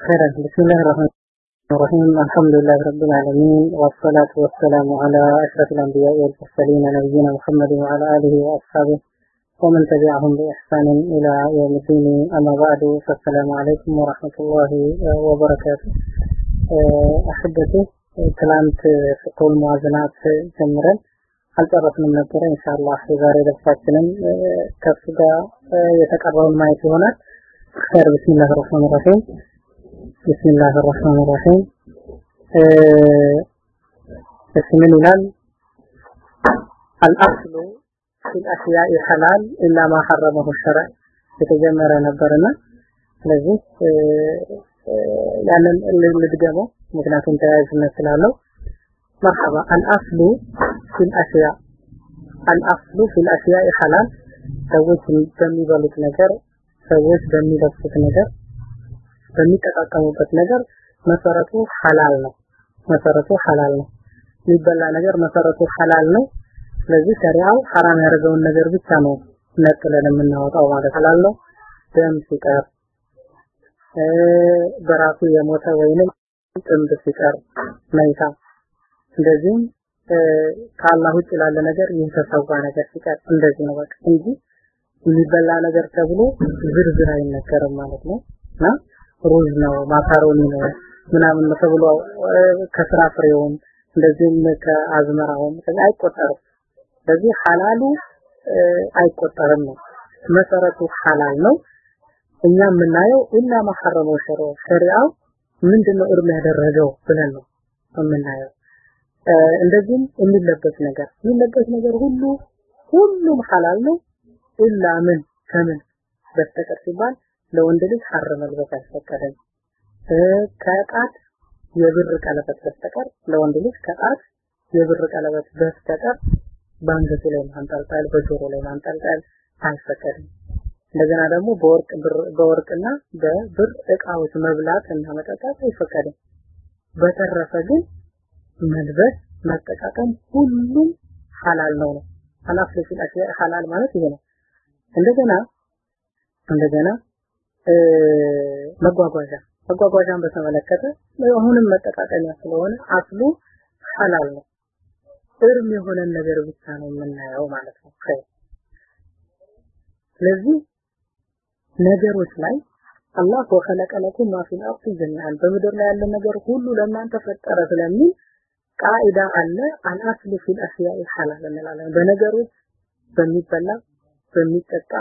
خيرا بسم الله الرحمن الرحيم الحمد لله رب العالمين والصلاة والسلام على أشرف الأنبياء والمرسلين نبينا محمد وعلى آله وأصحابه ومن تبعهم بإحسان إلى يوم الدين أما بعد فالسلام عليكم ورحمة الله وبركاته أحبتي ትላንት ፍቅሁል ሙዋዘናት ጀምረን አልጨረስንም ነበረ ኢንሻአላህ የዛሬ ደርሳችንም ከሱ ጋር የተቀረውን ማየት ይሆናል خير بسم الله الرحمن الرحيم بسم الله الرحمن الرحيم اسم ይላል الأصل في الأشياء حلال إلا ما حرمه الشرع የተጀመረ ነበርና ስለዚህ ያንን ልድገመው ምክንያቱም ተያያዥነት ስላለው مرحبا الأصل في الأشياء الأصل في الأشياء حلال ሰዎች በሚበሉት ነገር ሰዎች በሚለብሱት ነገር በሚጠቃቀሙበት ነገር መሰረቱ ሐላል ነው። መሰረቱ ሐላል ነው። የሚበላ ነገር መሰረቱ ሐላል ነው። ስለዚህ ሸሪዓው ሐራም ያደረገውን ነገር ብቻ ነው ነጥለን የምናወጣው ማለት ሐላል ነው ደም ሲቀር በራሱ የሞተ ወይንም ጥንብ ሲቀር መይታ እንደዚህም ከአላህ ውጭ ላለ ነገር የተሰዋ ነገር ሲቀር እንደዚህ ነው በቃ እንጂ የሚበላ ነገር ተብሎ ዝርዝር አይነገርም ማለት ነው። እና ሩዝ ነው ማካሮኒ ነው ምናምን ተብሎ ከፍራፍሬውም እንደዚህም ከአዝመራውም አይቆጠርም። ስለዚህ ሐላሉ አይቆጠርም ነው። መሰረቱ ሐላል ነው። እኛ የምናየው ኢላ ማሐረመው ሸሪዓው ሸሪዓው ምንድነው እርም ያደረገው ብለን ነው የምናየው። እንደዚህም የሚለበስ ነገር የሚለበስ ነገር ሁሉ ሁሉም ሐላል ነው። ኢላ ምን ከምን በስተቀር ሲባል ለወንድ ልጅ ሐር መልበስ አይፈቀድም ከጣት የብር ቀለበት በስተቀር ለወንድ ልጅ ከጣት የብር ቀለበት በስተቀር በአንገቱ ላይ ማንጠልጠል በጆሮ ላይ ማንጠልጠል አይፈቀድም እንደገና ደግሞ በወርቅ በወርቅና በብር እቃዎች መብላት እና መጠጣት አይፈቀድም። በተረፈ ግን መልበስ መጠቃቀም ሁሉም ሐላል ነው ነው። ሐላል ማለት ይሄ ነው። እንደገና እንደገና መጓጓዣ። መጓጓዣን በተመለከተ አሁንም መጠቃቀሚያ ስለሆነ አስሉ ሐላል ነው። እርም የሆነ ነገር ብቻ ነው የምናየው ማለት ነው። ስለዚህ ነገሮች ላይ አላህ ወኸለቀ ለኩም ማ ጀሚዓን በምድር ላይ ያለ ነገር ሁሉ ለእናንተ ፈጠረ ስለሚል ቃኢዳ አለ። አልአስሉ ፊል አሽያኢ ሐላል እንላለን። በነገሮች በሚበላ በሚጠጣ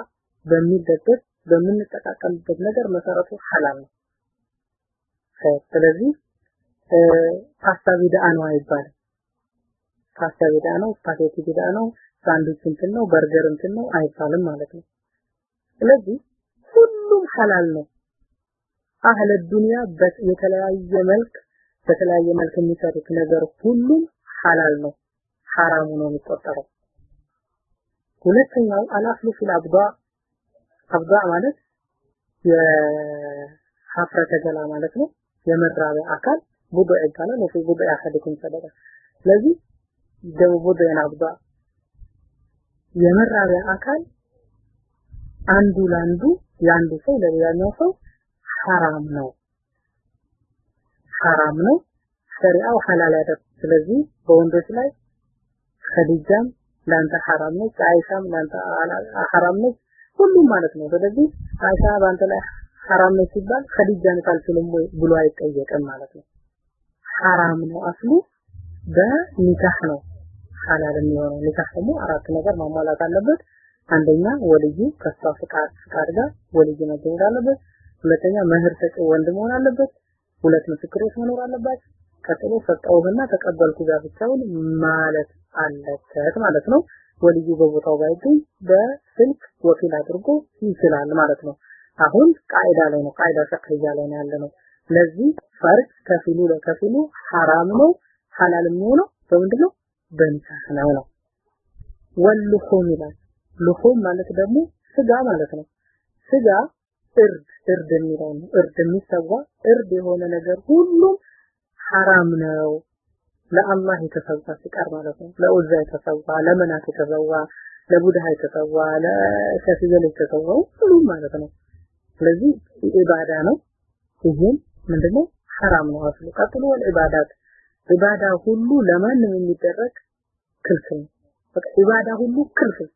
በሚለበስ በምንጠቃቀምበት ነገር መሰረቱ ሐላል ነው። ስለዚህ ፓስታ ቢድአ ነው አይባልም። ፓስታ ቢድአ ነው ስፓጌቲ ቢድአ ነው ሳንድዊች እንትን ነው በርገር እንትን ነው አይባልም ማለት ነው። ስለዚህ ሁሉም ሐላል ነው። أهل الدنيا የተለያየ መልክ በተለያየ መልክ የሚሰሩት ነገር ሁሉም ሐላል ነው። ሐራሙ ነው የሚቆጠረው። ሁለተኛው الأصل في الأبضاع አብዳ ማለት የሀፍረተ ገላ ማለት ነው። የመራቢያ አካል ቡዶ ይባላል። ወፊ ቡዶ አሐድኩም ሰደቃ ስለዚህ ደው ቡዶ አብዳ የመራቢያ አካል አንዱ ለአንዱ የአንዱ ሰው ለሌላኛው ሰው ሐራም ነው። ሐራም ነው። ሸሪዓው ሐላል ያደርግ ስለዚህ በወንዶች ላይ ኸዲጃም ላንተ ሐራም ነች አይሻም ላንተ ሐራም ነች ሁሉም ማለት ነው። ስለዚህ አይሻ ባንተ ላይ ሐራም ነች ሲባል ኸዲጃን ካልችልም ብሎ አይጠየቅም ማለት ነው። ሐራም ነው አስሉ በኒካህ ነው ሐላል የሚሆነው። ኒካህ ደግሞ አራት ነገር ማሟላት አለበት። አንደኛ ወልዩ ከሷ ፍቃድ ፍቃድ ጋር ወልዩ መገኘት አለበት። ሁለተኛ መህር ሰጪ ወንድ መሆን አለበት። ሁለት ምስክሮች መኖር አለባቸው ቀጥሎ ሰጠውህና ተቀበልኩ ጋር ብቻውን ማለት አለበት ማለት ነው ወልዩ በቦታው ባይገኝ በስልክ ወኪል አድርጎ ይችላል ማለት ነው። አሁን ቃይዳ ላይ ነው ቃይዳ ፈቅህያ ላይ ነው ያለ ነው ለዚህ ፈርቅ ከፊሉ ለከፊሉ ሐራም ነው ሐላል የሚሆነው በምንድን ነው በኒካህ ነው ነው። ወልሁም ይላል። ልሁም ማለት ደግሞ ስጋ ማለት ነው። ስጋ እርድ እርድ የሚለው ነው። እርድ የሚሰዋ እርድ የሆነ ነገር ሁሉም ሐራም ነው ለአላህ የተሰዋ ሲቀር ማለት ነው። ለኡዛ የተሰዋ ለመናት የተሰዋ ለቡድሃ የተሰዋ ለሸፍየል የተሰዋ ሁሉም ማለት ነው። ስለዚህ ኢባዳ ነው። ይህም ምንድነው? ሐራም ነው አስሉ። ቀጥሎ ወልዒባዳት። ዒባዳ ሁሉ ለማንም የሚደረግ ክልክል ነው። በቃ ዒባዳ ሁሉ ክልክል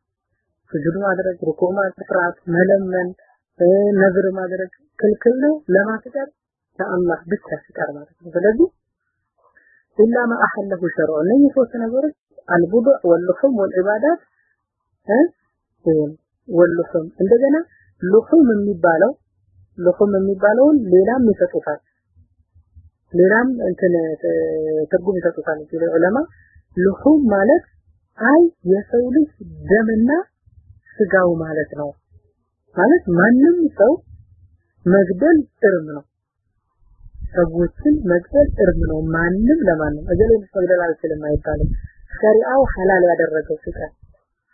ስጁድ ማድረግ ሩኩዕ ማድረግ መለመን ነዝር ማድረግ ክልክል ነው። ለማስቀር ለአላህ ብቻ ሲቀር ማለት ነው። ስለዚህ ኢላ ማ አሐለሁ ሸርዑ እነዚህ ሶስት ነገሮች አልቡዱዕ ወልሑም ወልዒባዳት ወልሑም እንደገና ሉሑም የሚባለው ሉሑም የሚባለውን ሌላም ይሰጡታል። ሌላም እንትን ትርጉም ይሰጡታል ዑለማ ሉሑም ማለት አይ የሰው ልጅ ደምና ስጋው ማለት ነው። ማለት ማንም ሰው መግደል እርም ነው ሰዎችን መግደል እርም ነው። ማንም ለማንም እገሌ መግደል አልችልም አይባልም። ሸሪዓው ሐላል ያደረገው ሲቀር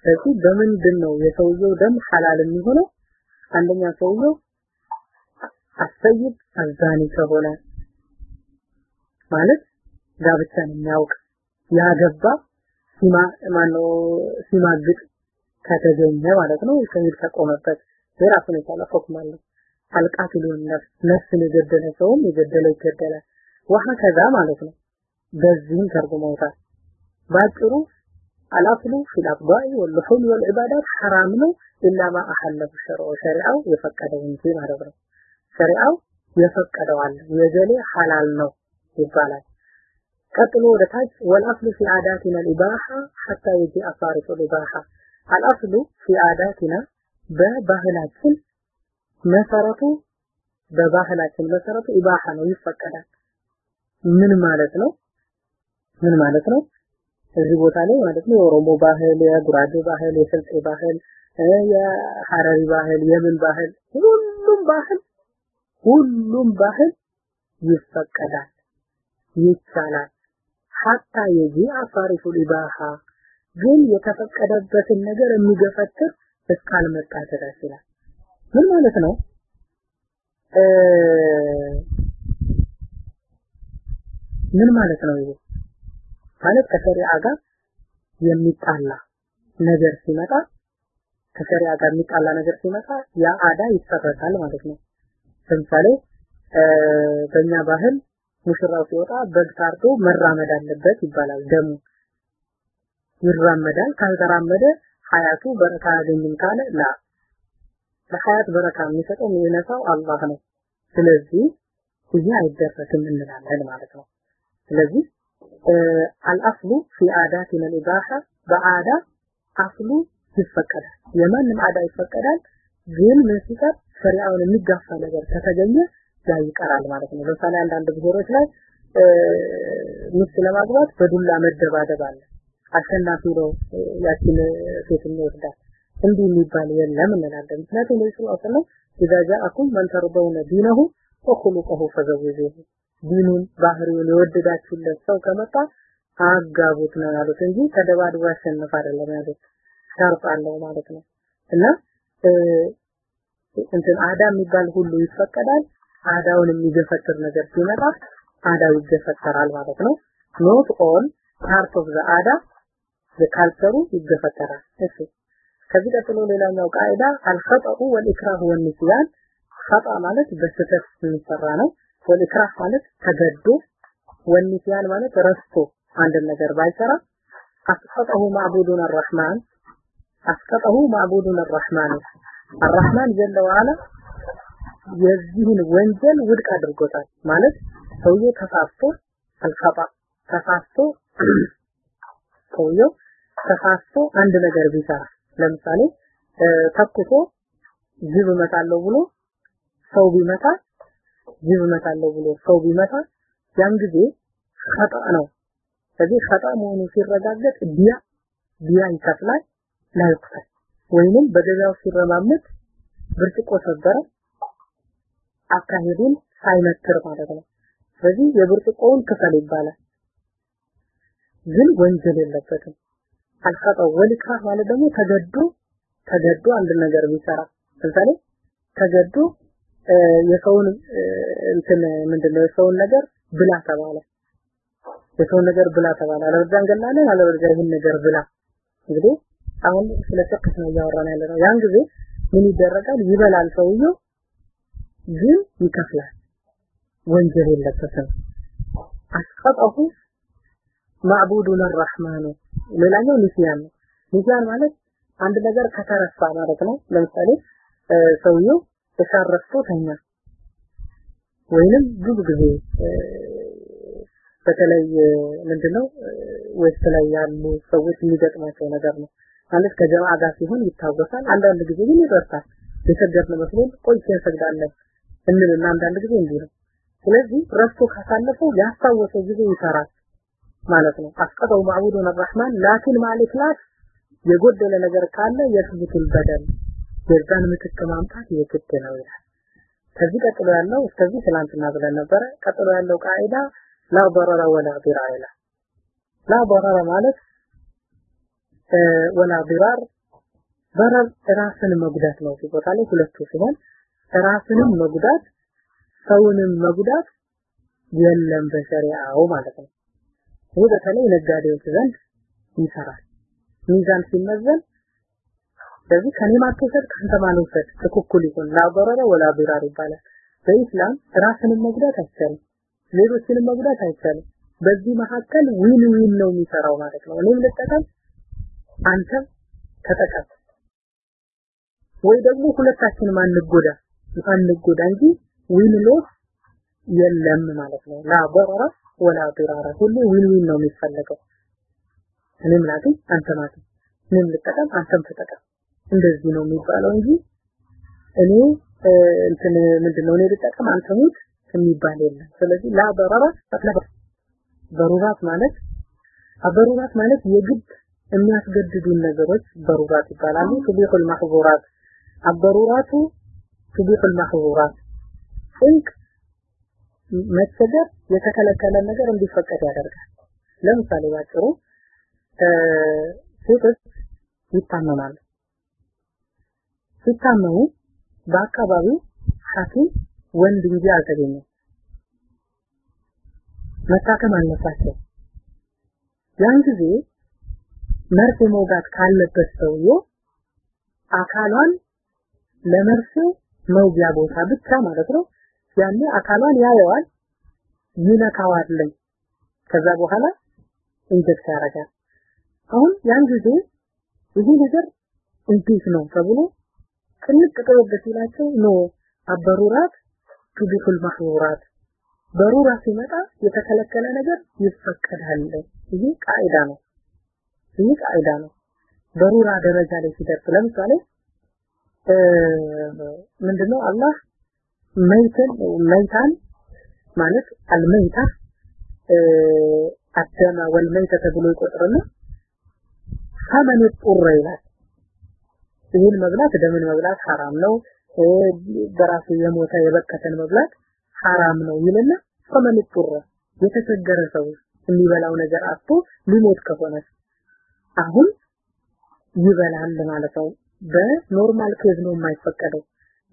ስለዚህ በምንድን ነው የሰውየው ደም ሐላል የሚሆነው? አንደኛ ሰውየው አሰይብ አዛኒ ከሆነ ማለት ጋብቻን የሚያውቅ ያገባ ሲማ ማነው ሲማግጥ ከተገኘ ማለት ነው። ሰይድ ከቆመበት የራሱን የቻለ ሁክም አለው አልቃትሉን ነፍስ ነፍስን የገደለ ሰውም የገደለ ይገደላል ወሀከዛ ማለት ነው በዚህም ተርጉመውታል ባጭሩ አልአስሉ ፊል አቅባኢ ወልሑል ወልዒባዳት ሐራም ነው ኢላ ማ አሐለሁ ሸርዑ ሸሪዓው የፈቀደው እንጂ ማለት ነው ሸሪዓው የፈቀደው አለ የገሌ ሐላል ነው ይባላል ቀጥሎ ወደ ታች ወልአስሉ ፊ አዳቲና ልኢባሓ ሐታ የጂ አሳሪፉ ልኢባሓ አልአስሉ ፊ አዳቲና በባህላችን መሰረቱ በባህላችን መሰረቱ ኢባሃ ነው ይፈቀዳል። ምን ማለት ነው? ምን ማለት ነው? እዚህ ቦታ ላይ ማለት ነው የኦሮሞ ባህል የጉራጌ ባህል የስልጤ ባህል የሐረሪ ባህል የምን ባህል ሁሉም ባህል ሁሉም ባህል ይፈቀዳል ይቻላል። ሐታ የጂ አሳሪፉ ኢባሃ ግን የተፈቀደበትን ነገር የሚገፈትር እስካልመጣ ድረስ ይላል ምን ማለት ነው? ምን ማለት ነው ይሄ? ማለት ከሸሪዓ ጋር የሚጣላ ነገር ሲመጣ ከሸሪዓ ጋር የሚጣላ ነገር ሲመጣ ያ አዳ ይሰረታል ማለት ነው። ለምሳሌ በእኛ ባህል ሙሽራው ሲወጣ በግ ታርዶ መራመድ አለበት ይባላል ደሙ። ይራመዳል ካልተራመደ ሀያቱ በረካ ያገኝም ካለ ላ ለሀያት በረካ የሚሰጠው የሚነሳው አላህ ነው። ስለዚህ ይሄ አይደረግም እንላለን ማለት ነው። ስለዚህ አልአስሉ ፊ አዳቲና ኢባሃ በአዳ አስሉ ይፈቀዳል። የማንም አዳ ይፈቀዳል ግን ምን ሲቀር ሸሪዓውን የሚጋፋ ነገር ከተገኘ ያ ይቀራል ማለት ነው። ለምሳሌ አንዳንድ ብሔሮች ላይ ሚስት ለማግባት በዱላ መደባደብ አለ። አሸናፊ ነው ያችን ሴት የሚወስዳት እንዲህ የሚባል የለም እንላለን። ምክንያቱም ነብዩ ሰለላሁ ዐለይሂ ወሰለም መን ተርደውነ ዲነሁ وخلقه فزوجوه ዲኑን ባህሪውን የወደዳችሁለት ሰው ከመጣ አጋቡት ነው ያሉት እንጂ ተደባድቦ ያሸንፍ አይደለም ያሉት። ሸርጥ አለው ማለት ነው እና እንትን አዳ የሚባል ሁሉ ይፈቀዳል። አዳውን የሚገፈትር ነገር ሲመጣ አዳው ይገፈተራል ማለት ነው። not all part of the አዳ the culture ኡ ይገፈተራል። እሺ ከዚህ ቀጥሎ ሌላኛው ቃይዳ አልኸጠኡ ወልኢክራህ ወንስያን። ኸጣ ማለት በስህተት የሚሰራ ነው። ወልኢክራህ ማለት ተገዶ ወንስያን ማለት ረስቶ አንድ ነገር ባይሰራ። አስቀጠሁ ማዕቡዱን አርረህማን አስቀጠሁ ማዕቡዱን አርረህማን አርረህማን ጀለ ወዓላ የዚህን ወንጀል ውድቅ አድርጎታል። ማለት ሰውየው ተሳስቶ አልኸጣ ተሳስቶ ሰውየው ተሳስቶ አንድ ነገር ቢሰራ ለምሳሌ ተኩሶ ጅብ እመታለሁ ብሎ ሰው ቢመታ ጅብ እመታለሁ ብሎ ሰው ቢመታ ያን ጊዜ ኸጣ ነው። ስለዚህ ኸጣ መሆኑ ሲረጋገጥ ዲያ ዲያ ይከፍላል ላይክፈል ወይንም በገበያው ሲረማመድ ብርጭቆ ሰበረ አካሄዱን ሳይመትር ማለት ነው። ስለዚህ የብርጭቆውን ክፈል ይባላል። ግን ወንጀል የለበትም አልኸጣው ወልክራህ ማለት ደግሞ ተገዶ ተገዶ አንድ ነገር ቢሰራ ለምሳሌ ተገዶ የሰውን እንትን ምንድነው? የሰውን ነገር ብላ ተባለ። የሰውን ነገር ብላ ተባለ። አለበለዚያ እንገላለን አለበለዚያ ይህን ነገር ብላ። እንግዲህ አሁን ስለ ፍቅህ ነው እያወራን ያለ ነው ያን ጊዜ ምን ይደረጋል? ይበላል ሰውየው ግን ይከፍላል። ወንጀል የለበትም። አስቀጠሁ ማዕቡዱን አራህማኑ ሌላኛው ኒስያን ነው። ኒስያን ማለት አንድ ነገር ከተረሳ ማለት ነው። ለምሳሌ ሰውየው እሳት ረስቶ ተኛ ወይንም ብዙ ጊዜ በተለይ ምንድነው ወስት ላይ ያሉ ሰዎች የሚገጥማቸው ነገር ነው ማለት ከጀማዓ ጋር ሲሆን ይታወሳል። አንዳንድ ጊዜ ግን ይረሳል። የሰገድን መስሎን ቆይቼ እንሰግዳለን እንልና አንዳንድ ጊዜ እንዲህ ነው። ስለዚህ ረስቶ ካሳለፈው ሊያስታወሰው ጊዜ ይሰራል። ማለት ነው። አስቀጠው ማዕቡዱን አርራህማን ላኪን ማለት ላት የጎደለ ነገር ካለ የስቡቱል በደል የዛን ምትክ ማምጣት የግድ ነው ይላል። ከዚህ ቀጥሎ ያለው እስከዚህ ትላንትና ብለን ነበረ። ቀጥሎ ያለው ቃዒዳ ላ በረራ ወላ ዲራር ይላል። ላ በረራ ማለት ወላ ዲራር በረር ራስን መጉዳት ነው። እዚህ ሁለቱ ሲሆን ራስንም መጉዳት ሰውንም መጉዳት የለም በሸሪዓው ማለት ነው። ይህ በተለይ ነጋዴዎች ዘንድ ይሰራል። ሚዛን ሲመዘን ስለዚህ ከኔ ማትወሰድ ከአንተ ማልወሰድ ትክክል ይሁን ላበረረ ወላ ቢራር ይባላል። በኢስላም ራስንም መጉዳት አይቻልም ሌሎችንም መጉዳት አይቻልም። በዚህ መካከል win win ነው የሚሰራው ማለት ነው። እኔም ልጠቀም አንተም ተጠቀም። ወይ ደግሞ ሁለታችንም አንጎዳ አንጎዳ እንጂ win lose የለም ማለት ነው። لا ضرر ولا ضرار ሁሌ win win ነው የሚፈለገው። እኔም ላግኝ አንተ ማለት እኔም ልጠቀም አንተም ተጠቀም። እንደዚህ ነው የሚባለው እንጂ እኔ እንትን ምንድነው እኔ ልጠቀም አንተ ሙት የሚባል የለም። ስለዚህ ላ በረራ በሩራት ማለት አበሩራት ማለት የግድ የሚያስገድዱን ነገሮች በሩራት ይባላሉ። ትቢሑል ማህዙራት። አበሩራቱ ትቢሑል ማህዙራት። ጽንቅ መቸገር የተከለከለ ነገር እንዲፈቀድ ያደርጋል። ለምሳሌ ባጭሩ ሴቶች ይታመማሉ። ሲታመሙ በአካባቢው ሐኪም ወንድ እንጂ አልተገኘም መታከም አለባቸው። ያን ጊዜ መርፌ መውጋት ካለበት ሰውዬው አካሏን ለመርፌ መውጊያ ቦታ ብቻ ማለት ነው ያኔ አካሏን ያየዋል ይነካዋል ከዛ በኋላ ኢንጀክት ያደርጋል? አሁን ያን ጊዜ ይሄ ነገር እንዴት ነው ተብሎ ትልቅ ጥበብ ሲላቸው ኖ አበሩራት ትቢሁል ማህሩራት በሩራ ሲመጣ የተከለከለ ነገር ይፈቀዳል። ይሄ ቃይዳ ነው። ይሄ ቃይዳ ነው። በሩራ ደረጃ ላይ ሲደርስ ለምሳሌ ምንድነው? አላህ መይተን መይታን ማለት الميتة الدم والميتة ተብሎ ይቆጥርና فمن اضطر ይላል። ይህን መብላት ደምን መብላት ሐራም ነው። በራሱ የሞተ የበከተን መብላት ሐራም ነው ይልና فمن اضطر የተቸገረ ሰው የሚበላው ነገር አጥቶ ሊሞት ከሆነ አሁን ይበላል ማለት ነው። በ normal case ነው የማይፈቀደው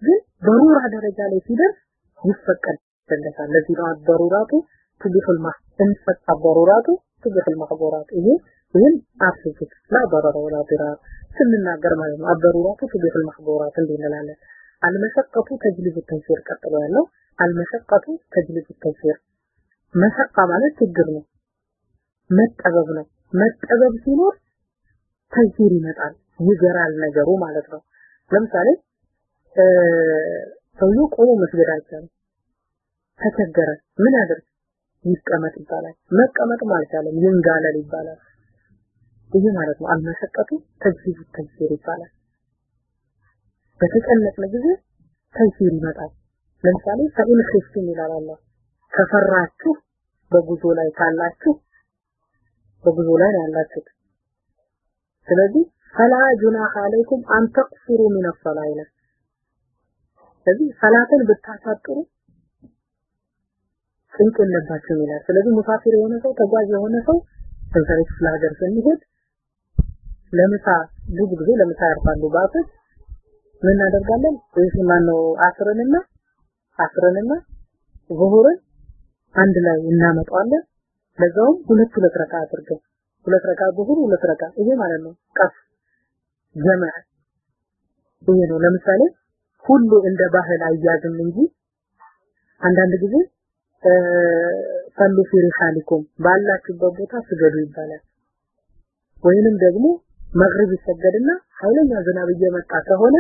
ግን በሩራ ደረጃ ላይ ሲደርስ ይፈቀድለታል። ለዚህ ነው አደሩራቱ ትብሁል ማ እንፈት አደሩራቱ ትብሁል ማህበራት ይሄ ይህን አፍዙት ላበረረ ወላ ስንናገር ማለት ነው። አደሩራቱ ትብሁል ማህበራት እንላለን። አልመሸቀቱ ተጅሊቡ ተንሲር ቀጥሎ ያለው አልመሸቀቱ ተጅሊቡ ተንሲር መሸቃ ማለት ችግር ነው፣ መጠበብ ነው። መጠበብ ሲኖር ተንሲር ይመጣል፣ ይገራል ነገሩ ማለት ነው። ለምሳሌ ሰውየው ቆሞ መስገድ አልቻለም ተቸገረ። ምን ያደርግ ይቀመጥ ይባላል። መቀመጥም አልቻለም ይንጋለል ይባላል። ይሄ ማለት ነው። አልመሸቀቱ ተጅሂዝ ተንሲር ይባላል። በተጨነቅን ጊዜ ተንሲር ይመጣል። ለምሳሌ ፈኢን ኺፍቱም ይላል አላህ ከፈራችሁ በጉዞ ላይ ካላችሁ በጉዞ ላይ ያላችሁት። ስለዚህ ፈላ ጁናህ አለይኩም አን ተቅሱሩ ሚን ይላል ስለዚህ ሰላትን ብታሳጥሩ ጭንቅ የለባቸውም ይላል። ስለዚህ ሙሳፊር የሆነ ሰው ተጓዥ የሆነ ሰው ለምሳሌ ክፍለ ሀገር ስንሄድ ለምሳ ብዙ ጊዜ ለምሳ ያርፋሉ ባሶች ምን እናደርጋለን? ወይስ ማነው አስረንና አስረንና ዙሁርን አንድ ላይ እናመጣዋለን? ለዛውም ሁለት ሁለት ረካ አድርገን ሁለት ረካ ዙሁር ሁለት ረካ ይሄ ማለት ነው ቀፍ ጀማዓ ይሄ ነው። ለምሳሌ ሁሉ እንደ ባህል አያዝም እንጂ አንዳንድ ጊዜ ሰሉ ፊ ባላችሁበት ቦታ ስገዱ ይባላል። ወይንም ደግሞ መግሪብ ይሰገድና ኃይለኛ ዝናብ እየመጣ ከሆነ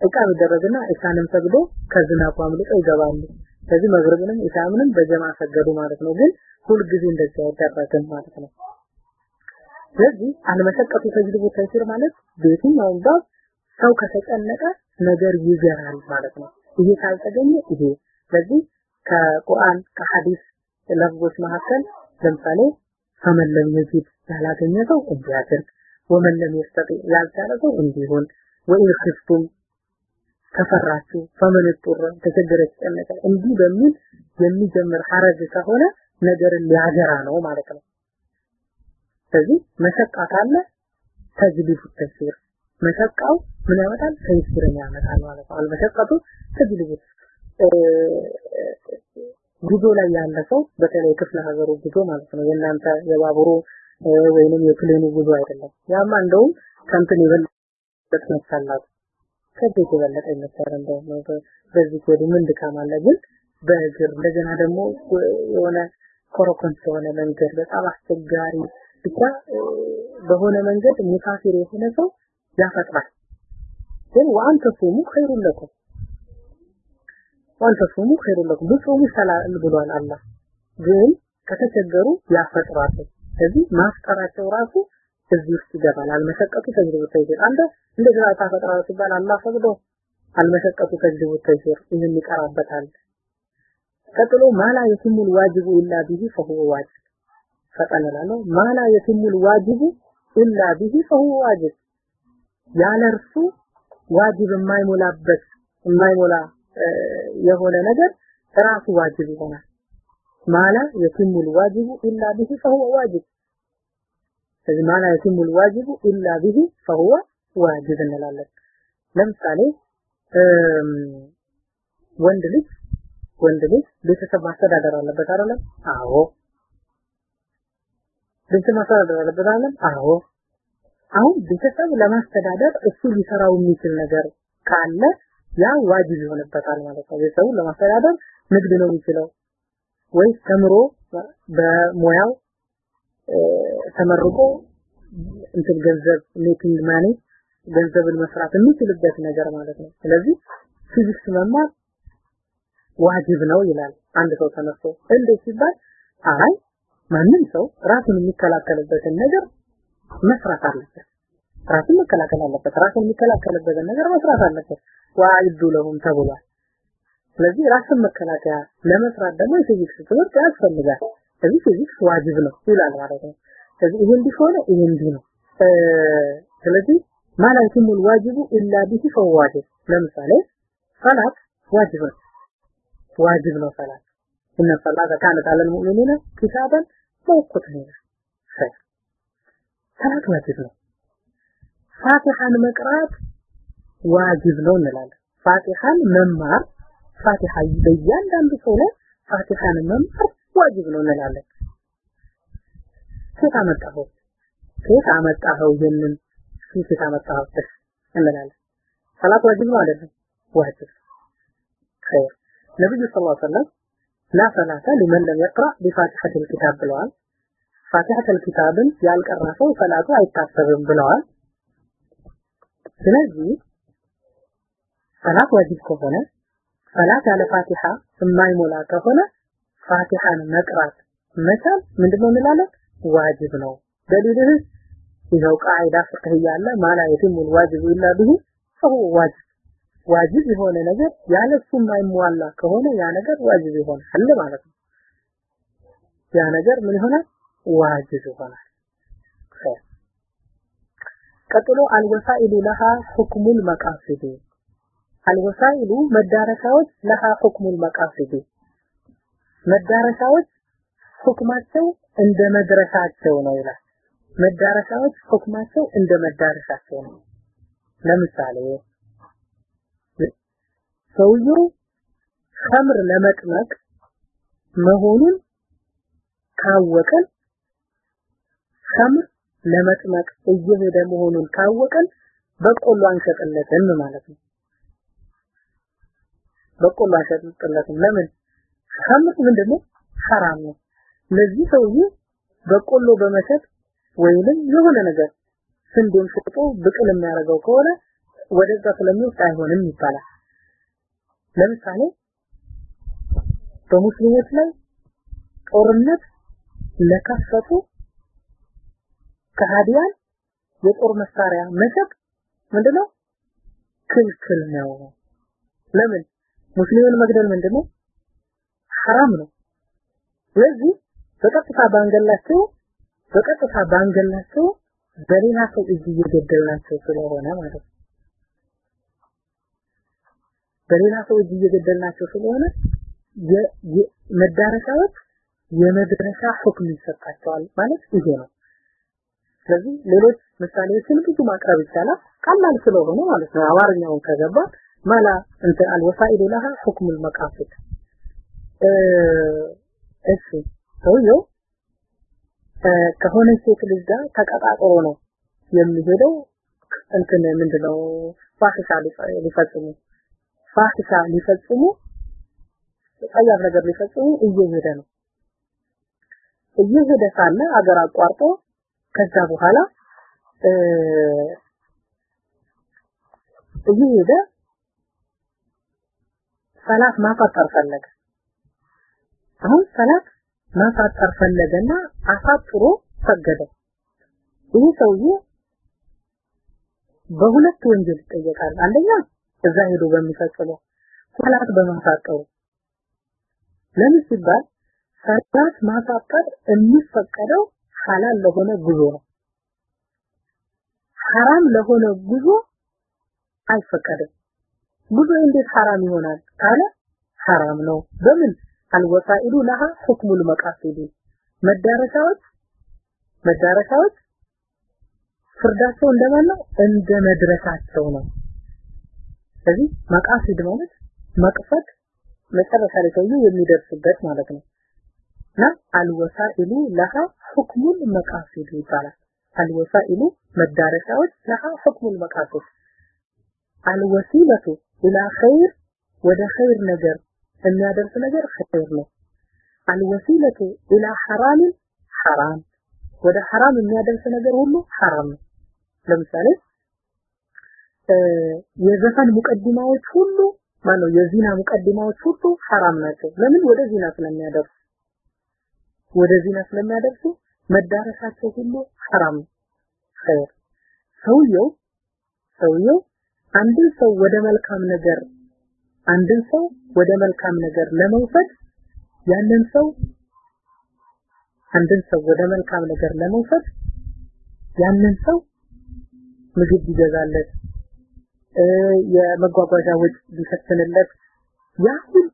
እቃ ይደረግና ኢሳንም ሰግዶ ከዝናቡ አምልጠው ይገባሉ። ስለዚህ መግሪብንም ኢሳምንም በጀማ ሰገዱ ማለት ነው። ግን ሁልጊዜ እንደዚህ አይደረግም ማለት ነው። ስለዚህ አልመሸቀቱ ተጅልቡ ተይሲር ማለት በየትኛውም ባብ ሰው ከተጨነቀ ነገር ይገራል ማለት ነው። ይሄ ካልተገኘ ይሄ ስለዚህ ከቁርአን ከሐዲስ ለፍዞች መካከል ለምሳሌ ፈመን ለም የጂድ ያላገኘ ሰው እንዲያደርግ ወመን ለም የስተጢ ያልቻለ ሰው እንዲሆን ወኢን ኺፍቱም ከፈራችሁ ፈመን ጡር ተቸገረ ተጨነቀ እንዲህ በሚል የሚጀምር ሐረግ ከሆነ ነገርን ሊያገራ ነው ማለት ነው። ስለዚህ መሸቃ ካለ ተጅሊቡ ተሲር መሸቃው ምን ያመጣል? ተይሲርን ያመጣል ማለት ነው። አልመሸቀቱ ተጅሊቡ ጉዞ ላይ ያለ ሰው በተለይ ክፍለ ሀገሩ ጉዞ ማለት ነው። የእናንተ የባቡሩ ወይንም የፕሌኑ ጉዞ አይደለም። ያማ እንደውም ከንትን የበለጠ መሰላት ከቤት የበለጠ ይመስላል። እንደውም በዚህ ወዲህ ምን ድካም አለ ግን በእግር እንደገና ደግሞ የሆነ ኮረኮንች የሆነ መንገድ በጣም አስቸጋሪ ብቻ በሆነ መንገድ ሙሳፊር የሆነ ሰው ያፈጥራል። ግን ወአንተ ሱሙ ኸይሩን ለኩም ወአንተ ሱሙ ኸይሩን ለኩም ብጾሙ ይሻላል ብሏል አላህ። ግን ከተቸገሩ ያፈጥራሉ። ስለዚህ ማፍጠራቸው ራሱ እዚህ ውስጥ ይገባል። አልመሸቀቱ ተጅሪቡ ተይሲር አንተ እንደዚህ ታፈጥራለህ ሲባል አላህ ፈቅዶ አልመሸቀቱ ተጅሪቡ ተይሲር ይህን ይቀራበታል። ቀጥሎ ማላ የትሙል ዋጅቡ ኢላ ቢሂ ፈሁወ ዋጅብ ፈጠን ማላ የትሙል ዋጅቡ ኢላ ቢሂ ፈሁወ ዋጅብ ያለ እርሱ ዋጅብ የማይሞላበት የማይሞላ የሆነ ነገር ራሱ ዋጅብ ይሆናል። ማላ የትሙል ዋጅቡ ኢላ ቢሂ ፈሁወ ዋጅብ ስለዚህ ማላ የትሙል ዋጅቡ ኢላ ቢሂ ፈሁወ ዋጅብ እንላለን። ለምሳሌ ወንድ ልጅ ወንድ ልጅ ቤተሰብ ማስተዳደር አለበት አይደለም? አዎ። ቤተሰብ ማስተዳደር አለበት አይደለም? አዎ። አሁን ቤተሰብ ለማስተዳደር እሱ ሊሰራው የሚችል ነገር ካለ ያ ዋጅብ ይሆንበታል ማለት ነው። ቤተሰቡን ለማስተዳደር ንግድ ነው የሚችለው ወይስ ተምሮ በሙያው ተመርቆ እንትን ገንዘብ making money ገንዘብን መስራት የሚችልበት ነገር ማለት ነው። ስለዚህ ፊዚክስ መማር ዋጅብ ነው ይላል አንድ ሰው ተነስቶ እንዴት ሲባል አይ ማንም ሰው ራሱን የሚከላከልበትን ነገር መስራት አለበት። ራሱን መከላከል አለበት። ራሱን የሚከላከልበትን ነገር መስራት አለበት። وأعدوا لهم ተብሏል። ስለዚህ ራስን መከላከያ ለመስራት ደግሞ የፊዚክስ ትምህርት ያስፈልጋል። ስለዚህ ፊዚክስ ዋጅብ ነው ይላል ማለት ነው። ስለዚህ ይሄ እንዲህ እንዲህ ነው። ስለዚህ ما لا يتم الواجب إلا به فواجب ለምሳሌ ሰላት ዋጅብ ነው። ዋጅብ ነው ሰላት እነ ሰላተ ካነት አለል ሙእሚኒነ ኪታበን መውቁተን ይላል ሰላት ዋጅብ ነው። ፋቲሃን መቅራት ዋጅብ ነው እንላለን። ፋቲሃን መማር ፋቲሃ በእያንዳንዱ ሰው ላይ ፋቲሃን መማር ዋጅብ ነው እንላለን። ሴት አመጣኸው ሴት አመጣኸው ይህንን ከየት አመጣኸው እንላለን። ሰላት ዋጅብ ነው አይደለም? ዋጅብ ኸይር ነብዩ صلى الله عليه وسلم لا صلاة لمن لم يقرأ بفاتحة الكتاب ብለዋል። فاتحة الكتاب ን ያልቀራ ሰው ሰላቱ አይታሰብም ብለዋል። ስለዚህ ሰላት ዋጅብ ከሆነ ሰላት ያለ ፋቲሃ የማይሞላ ከሆነ ፋቲሃን መቅራት መቻል ምንድነው እንላለን? ዋጅብ ነው። ደሊልህ ይኸው ቃይዳ ፍቅህ ያለ ማላ የትሙል ዋጅብ ኢላ ቢሂ ፈሁ ዋጅብ። ዋጅብ የሆነ ነገር ያለሱ የማይሟላ ከሆነ ያ ነገር ዋጅብ ይሆናል ማለት ነው። ያ ነገር ምን ይሆናል ዋጅብ ይሆናል ቀጥሎ አልወሳኢሉ ለሃ ሁክሙል መቃሲድ አልወሳኢሉ መዳረሻዎች ለሃ ሁክሙል መቃሲድ መዳረሻዎች ሁክማቸው እንደ መድረሻቸው ነው ይላል። መዳረሻዎች ሁክማቸው እንደ መዳረሻቸው ነው። ለምሳሌ ሰውየው ኸምር ለመጥመቅ መሆኑን ካወቀን ኸምር ለመጥመቅ እየሄደ መሆኑን ካወቀን በቆሎ አንሸጥለትም ማለት ነው። በቆሎ አንሸጥለትም። ለምን? ኸምር ምንድነው ሐራም ነው ለዚህ ሰውዬ በቆሎ በመሸጥ ወይንም የሆነ ነገር ስንዴም ሽጦ ብቅል የሚያደርገው ከሆነ ወደዛ ስለሚወስድ አይሆንም ይባላል ለምሳሌ በሙስሊሞች ላይ ጦርነት ለከፈቱ ከሃዲያን የጦር መሳሪያ መሸጥ ምንድነው? ክልክል ነው። ለምን? ሙስሊምን መግደል ምንድነው? ሐራም ነው። ስለዚህ በቀጥታ ባንገላቸው በቀጥታ ባንገላቸው በሌላ ሰው እጅ እየገደልናቸው ስለሆነ ማለት ነው። በሌላ ሰው እጅ እየገደልናቸው ስለሆነ መዳረሻዎች የመድረሻ ሁክም ይሰጣቸዋል ማለት ይሄ ነው ስለዚህ ሌሎች ምሳሌዎችን ብዙ ማቅረብ ይቻላል። ቀላል ስለሆነ ማለት ነው። አማርኛውን ከገባ መላ እንተ አልወሳኢሉ ለሃ ሁክሙ ልመቃሲድ እሺ ሰውየው ከሆነ ሴት ልጅ ጋር ተቀጣጥሮ ነው የሚሄደው። እንትን ምንድነው? ፋሂሻ ሊፈጽሙ ፋሂሻ ሊፈጽሙ ጸያፍ ነገር ሊፈጽሙ እየሄደ ነው። እየሄደ ሳለ አገር አቋርጦ ከዛ በኋላ እየሄደ ሰላት ማፋጠር ፈለገ። አሁን ሰላት ማፋጠር ፈለገና አሳጥሮ ሰገደ። ይህ ሰውዬ በሁለት ወንጀል ይጠየቃል። አንደኛ እዛ ሄዶ በሚፈጽመው ሰላት በማሳጠሩ። ለምን ሲባል ሰላት ማሳጠር የሚፈቀደው ሐላል ለሆነ ጉዞ ነው። ሐራም ለሆነ ጉዞ አይፈቀድም። ጉዞ እንዴት ሐራም ይሆናል ካለ ሐራም ነው። በምን? አልወሳኢሉ ለሃ ሁክሙል መቃሲድ መዳረሻዎች መዳረሻዎች ፍርዳቸው እንደማን ነው? እንደ መድረሳቸው ነው። ስለዚህ መቃሲድ ማለት መቅሰድ መጨረሻ ላይ ሰውየው የሚደርስበት ማለት ነው እና አልወሳኢሉ ለሃ ሁክሙል መቃሲድ ይባላል አልወሳኢሉ መዳረሻዎች ለሃ ሁክሙል መቃሲድ አልወሲለቱ ኢላ ኸይር ወደ ኸይር ነገር የሚያደርስ ነገር ኸይር ነው አልወሲለቱ ኢላ ሐራም ሐራም ወደ ሐራም የሚያደርስ ነገር ሁሉ ሐራም ነው ለምሳሌ የዘፈን ሙቀዲማዎች ሁሉ ማነው? የዚና ሙቀዲማዎች ሁሉ ሐራም ናቸው። ለምን ወደ ዚና ስለሚያደርሱ ወደ ዚና ስለሚያደርሱ መዳረሻቸው ሁሉ ሐራም ኸይር። ሰውየው ሰውየው አንድን ሰው ወደ መልካም ነገር አንድን ሰው ወደ መልካም ነገር ለመውሰድ ያንን ሰው አንድን ሰው ወደ መልካም ነገር ለመውሰድ ያንን ሰው ምግብ ይገዛለት የመጓጓዣ ወጪ ሊሸፍንለት ያ ሁሉ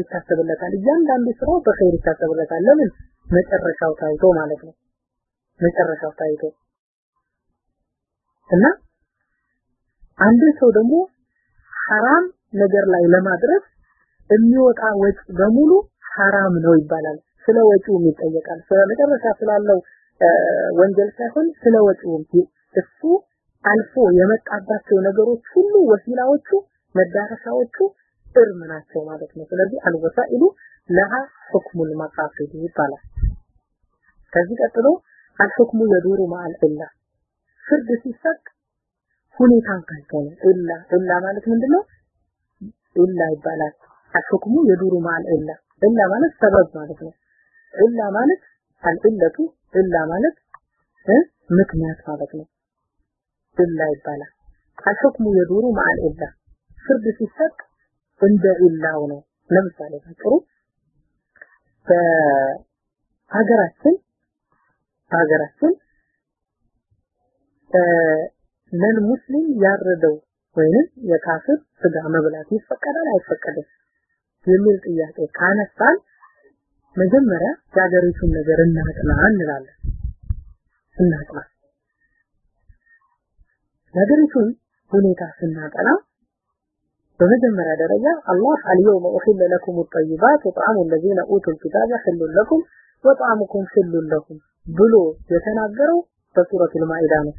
ይታሰብለታል። እያንዳንዱ ስራው በኸይር ይታሰብለታል። ለምን መጨረሻው ታይቶ ማለት ነው። መጨረሻው ታይቶ እና አንድ ሰው ደግሞ ሐራም ነገር ላይ ለማድረስ የሚወጣ ወጪ በሙሉ ሐራም ነው ይባላል። ስለ ወጪው ይጠየቃል። ስለ መጨረሻ ስላለው ወንጀል ሳይሆን ስለ ወጪው እሱ አልፎ የመጣባቸው ነገሮች ሁሉ ወሲላዎቹ መዳረሻዎቹ እርም ናቸው ማለት ነው። ስለዚህ አልወሳኢሉ ለሃ ሁክሙል መቃሲድ ይባላል ከዚህ ቀጥሎ አልሁክሙ የዱሩ ማአል ኢላ ፍርድ ሲሰጥ ሁኔታን ነው ኢላ ኢላ ማለት ምንድነው? ኢላ ይባላል። አልሁክሙ የዱሩ ማአል ኢላ ኢላ ማለት ሰበብ ማለት ነው። ኢላ ማለት አልኢለቱ ኢላ ማለት ምክንያት ማለት ነው። ኢላ ይባላል። አልሁክሙ የዱሩ ማአል ኢላ ፍርድ ሲሰጥ እንደ ኢላው ነው። ለምሳሌ ባጭሩ በሀገራችን ሀገራችን ምን ሙስሊም ያረደው ወይንም የካፍር ስጋ መብላት ይፈቀዳል አይፈቀድም? የሚል ጥያቄ ካነሳን መጀመሪያ የሀገሪቱን ነገር እናጥና እንላለን። እናጥና የሀገሪቱን ሁኔታ ስናጠና በመጀመሪያ ደረጃ አላህ አልየውመ ኡሂለ ለኩም ጠይባት ወጣዕሙ ለዚነ ኡቱል ኪታበ ሕሉን ለኩም ወጣዕሙኩም ሕሉን ለሁም ብሎ የተናገረው በሱረቱል ማኢዳ ነው።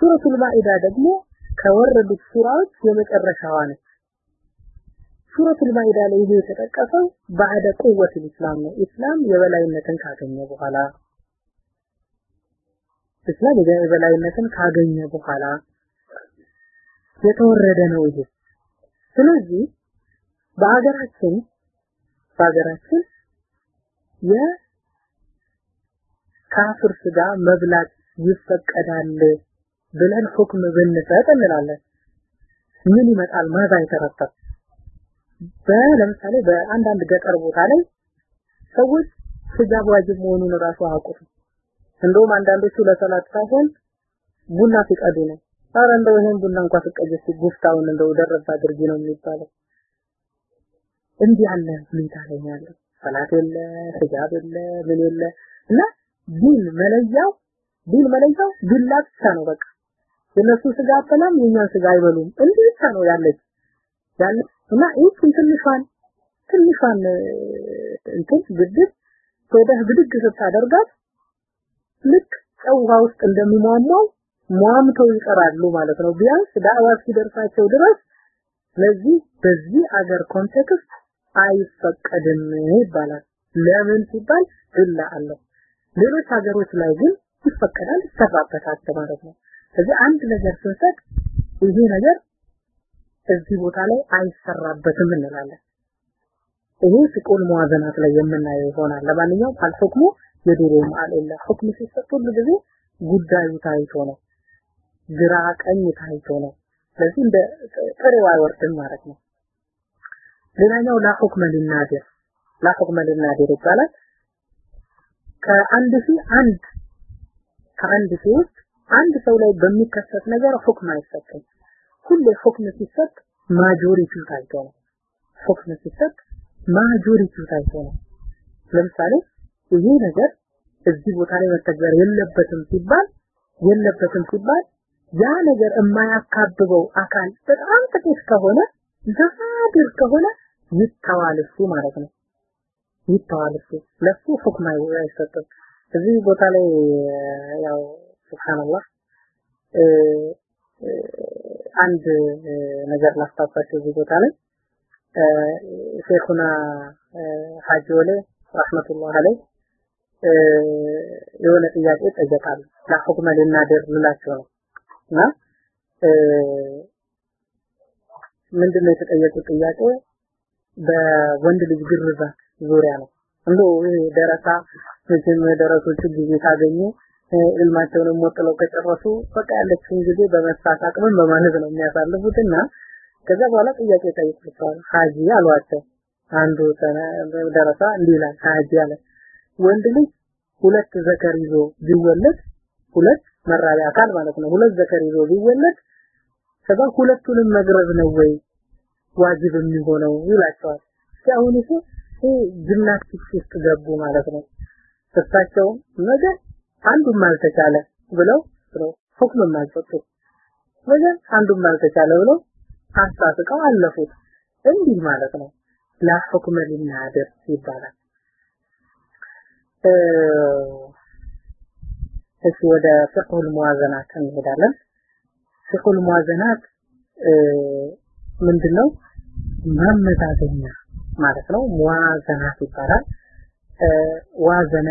ሱረቱል ማኢዳ ደግሞ ከወረዱት ሱራዎች የመጨረሻዋ ነች። ሱረቱል ማኢዳ ላይ ይሄ የተጠቀሰው ባዕደ ቁወት ኢስላም ነው። ኢስላም የበላይነትን ካገኘ በኋላ እስላም የበላይነትን ካገኘ በኋላ የተወረደ ነው ይሄ። ስለዚህ በሀገራችን በሀገራችን የካፍር ስጋ መብላት ይፈቀዳል ብለን ሁክም ብንሰጥ እንላለን። ምን ይመጣል? ማዛ የተረተብ ለምሳሌ በአንዳንድ ገጠር ቦታ ላይ ሰዎች ስጋ ዋጅብ መሆኑን ራሱ አያውቁትም። እንደውም አንዳንዶቹ ለሰላት ሳይሆን ቡና ሲቀዱ ነው። ኧረ እንደው ይሄን ቡና እንኳን ስቀጅስ ጉፍታውን እንደው ደረብ አድርጊ ነው የሚባለው። እንዲህ ያለ ሁኔታ ላይ ያለው። ሰላት የለ ሂጃብ የለ ምን የለ እና ዲን መለያው ዲን መለያው ዱላ ብቻ ነው በቃ። የነሱ ስጋ አበላም የኛን ስጋ አይበሉም። እንዲህ ብቻ ነው ያለች። ያለ እና ይህችን ትንሿን ትንሿን እንትን ግድብ ወደህ ብድግ ስታደርጋት ልክ ጨው ውሃ ውስጥ እንደሚሟሟው ሟምተው ይቀራሉ ማለት ነው። ቢያንስ ዳዕዋ እስኪደርሳቸው ድረስ ስለዚህ በዚህ አገር context አይፈቀድም ይባላል። ለምን ሲባል ዱላ አለው ሌሎች ሀገሮች ላይ ግን ይፈቀዳል ይሰራበታል ማለት ነው። ስለዚህ አንድ ነገር ስንሰጥ ይሄ ነገር እዚህ ቦታ ላይ አይሰራበትም እንላለን። ይሄ فقه الموازنات ላይ የምናየው ይሆናል። ለማንኛውም الحكم የዱሩም አልኢላ ሁክም ሲሰጥ ሁሉ ጊዜ ጉዳዩ ታይቶ ነው ግራ ቀኝ ታይቶ ነው። ስለዚህ እንደ ጥሬው አይወርድም ማለት ነው። ሌላኛው ላ ሊናዲር ላ ሊናዲር ይባላል ከአንድ ሺህ አንድ ከአንድ ሺህ ውስጥ አንድ ሰው ላይ በሚከሰት ነገር ሁክም አይሰጥም። ሁሌ ሁክም ሲሰጥ ማጆሪቲው ታይቶ ነው። ሁክም ሲሰጥ ማጆሪቲው ታይቶ ነው። ለምሳሌ ይሄ ነገር እዚህ ቦታ ላይ መተግበር የለበትም ሲባል የለበትም ሲባል ያ ነገር የማያካብበው አካል በጣም ጥቂት ከሆነ ዘፋድር ከሆነ ይተዋል እሱ ማለት ነው ይተዋል እሱ ለሱ ሁክም አይሰጥም እዚህ ቦታ ላይ ያው ሱብሃንአላህ አንድ ነገር ላስታውሳችሁ እዚህ ቦታ ላይ። ሼኹና ሐጂ ወሌ ረህመቱላህ አለይ የሆነ ጥያቄ ጠየቃሉ ለሁክመ ልናደር ልላቸው ነው። እና ምንድነው የተጠየቁት ጥያቄ? በወንድ ልጅ ግርዛት ዙሪያ ነው። ይሄ ደረሳ መቼም ደረሶቹ ጊዜ ካገኙ ilmaቸውን ሞጥለው ከጨረሱ በቃ ያለችውን ጊዜ በመሳሳቅ ምን በማለት ነው የሚያሳልፉትና ከዛ በኋላ ጥያቄ ጠይቁታል ሀጂ አሏቸው። አንዱ ደረሳ እንዲህ ሀጂ አለ። ወንድ ልጅ ሁለት ዘከር ይዞ ቢወለድ ሁለት መራቢያ አካል ማለት ነው። ሁለት ዘከር ይዞ ቢወለድ ከዛ ሁለቱንም መግረዝ ነው ወይ ዋጅብ የሚሆነው ይላቸዋል። አሁን ይሄ ጂምናስቲክስ ውስጥ ገቡ ማለት ነው። እሳቸው ነገር አንዱም አልተቻለ ብለው ነው ሁክም አልሰጡ ነገር አንዱም አልተቻለ ብለው አሳስቀው አለፉት። እንዲህ ማለት ነው። ላ ሁክመ ይባላል። እሺ ወደ ፍቅሁል ሙዋዘናት እንሄዳለን። ፍቅሁል ሙዋዘናት ምንድነው? ማመዛዘኛ ማለት ነው። ሙዋዘናት ይባላል ዋዘነ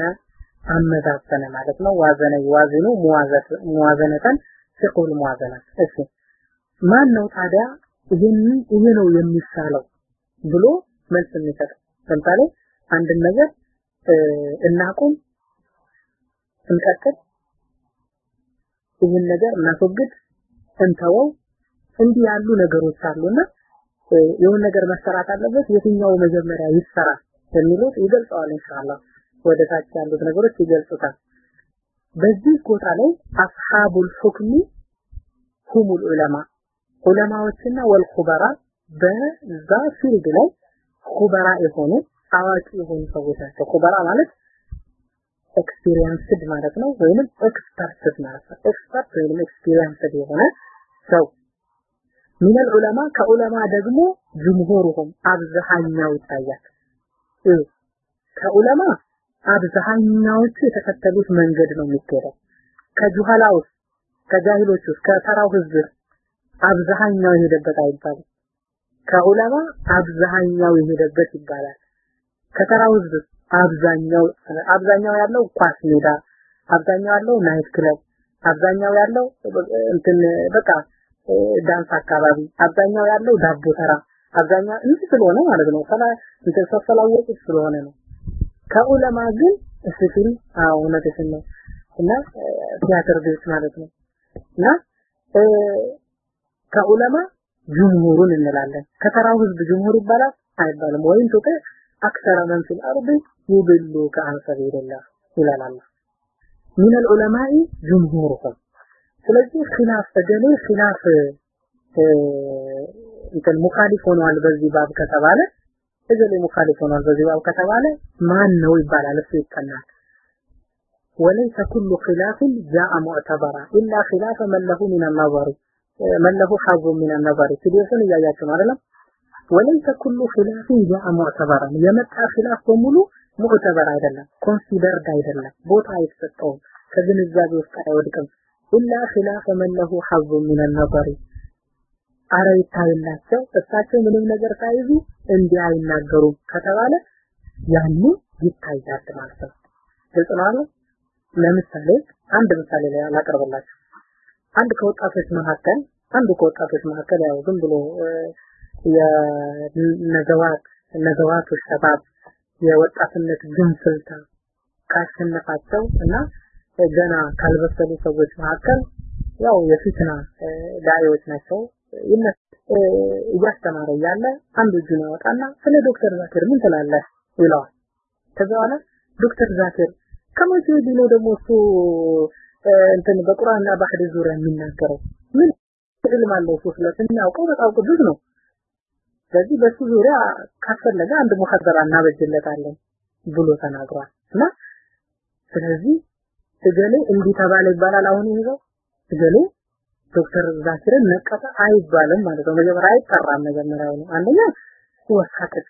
አመዛዘነ ማለት ነው። ዋዘነ ይዋዝኑ ሙዋዘነተን ፍቅሁል ሙዋዘናት እሺ ማን ነው ታዲያ ይሄን ይሄ ነው የሚሳለው ብሎ መልስ የሚሰጥ ለምሳሌ አንድን ነገር እናቁም እንቀጥል ይህን ነገር እናስወግድ እንተወው እንዲህ ያሉ ነገሮች አሉና የሆነ ነገር መሰራት አለበት የትኛው መጀመሪያ ይሰራ የሚሉት ይገልጸዋል ኢንሻአላህ። ወደ ታች ያሉት ነገሮች ይገልጹታል። በዚህ ቦታ ላይ أصحاب الحكم هم العلماء ዑለማዎችና والخبراء በዛ field ላይ خبراء የሆኑ አዋቂ የሆኑ ሰዎች ናቸው። خبراء ማለት experienced ማለት ነው ወይንም expert ማለት ነው። expert ወይንም experienced የሆነ ሰው من العلماء ከዑለማ ደግሞ جمهورهم አብዛኛው ይታያል ከዑለማ አብዛኛዎቹ የተከተሉት መንገድ ነው የሚሄደው ከጁሃላ ውስጥ ከጃሂሎች ውስጥ ከተራው ህዝብ አብዛኛው የሄደበት አይባልም። ከዑለማ አብዛኛው የሄደበት ይባላል። ከተራው ህዝብ አብዛኛው አብዛኛው ያለው ኳስ ሜዳ አብዛኛው ያለው night club አብዛኛው በቃ ዳንስ አካባቢ አብዛኛው ያለው ዳቦ ተራ አብዛኛው እንትን ስለሆነ ማለት ነው። ሰላ እንትን ስለሆነ ነው። ከዑለማ ግን እስኪል አዎ ነው እና ቲያትር ቤት ማለት ነው እና ከዑለማ ጅምሁሩን እንላለን። ከተራው ህዝብ ጅምሁር ይባላል አይባልም? وإن تطع أكثر من في الأرض يضلوك عن سبيل الله ይላል አላህ። من العلماء جمهورهم ስለዚህ ኺላፍ ተገሌ ኺላፍ እንትን ሙኻሊፍ ሆኗል በዚህ ባብ ከተባለ እገሌ ሙኻሊፍ ሆኗል በዚህ ባብ ከተባለ ማን ነው ይባላል እሱ ይጠናል وليس كل خلاف جاء معتبرا إلا خلاف من له من النظر من له حظ من النظر سيديسن እያያችሁ አይደለም وليس كل خلاف جاء معتبرا የመጣ ኺላፍ በሙሉ ሙዕተበር አይደለም ኮንሲደርድ አይደለም ቦታ አይሰጠውም ከግንዛቤ ውስጥ አይወድቅም ኢላ ኺላፈ መን ለሁ ሐዙ ሚነ ነፈሪ አረ ይታይላቸው እሳቸው ምንም ነገር ሳይዙ እንዲህ አይናገሩም ከተባለ ያኔ ይታያል ማለት ነው። ግልጽ ለምሳሌ አንድ ምሳሌ ላይ አላቀርበላችሁ። አንድ ከወጣቶች መካከል አንዱ ከወጣቶች መካከል ያው ዝም ብሎ የነዘዋት ነዘዋቱ ሸባብ የወጣትነት ግንፍልታ ካሸነፋቸው እና ገና ካልበሰሉ ሰዎች መካከል ያው የፊትና ዳዒዎች ናቸው። እያስተማረ እያለ አንዱ እጁን ያወጣና ስለ ዶክተር ዛኪር ምን ትላለህ ይለዋል። ከዛ በኋላ ዶክተር ዛኪር ከመቼ ነው ደግሞ እሱ እንትን በቁርአንና በሐዲስ ዙሪያ የሚናገረው? ምን ዕልም አለው እሱ ስለሚያውቀው በጣም ቅዱስ ነው። ስለዚህ በሱ ዙሪያ ካስፈለገ አንድ ሙሐደራ እናበጅለታለን ብሎ ተናግሯል። እና ስለዚህ እገሌ እንዲህ ተባለ ይባላል። አሁን ይዘው እገሌ ዶክተር ዛኪርን ነቀጠ አይባልም ማለት ነው። መጀመሪያ አይጠራም መጀመሪያው ነው። አንደኛ ወሳቀት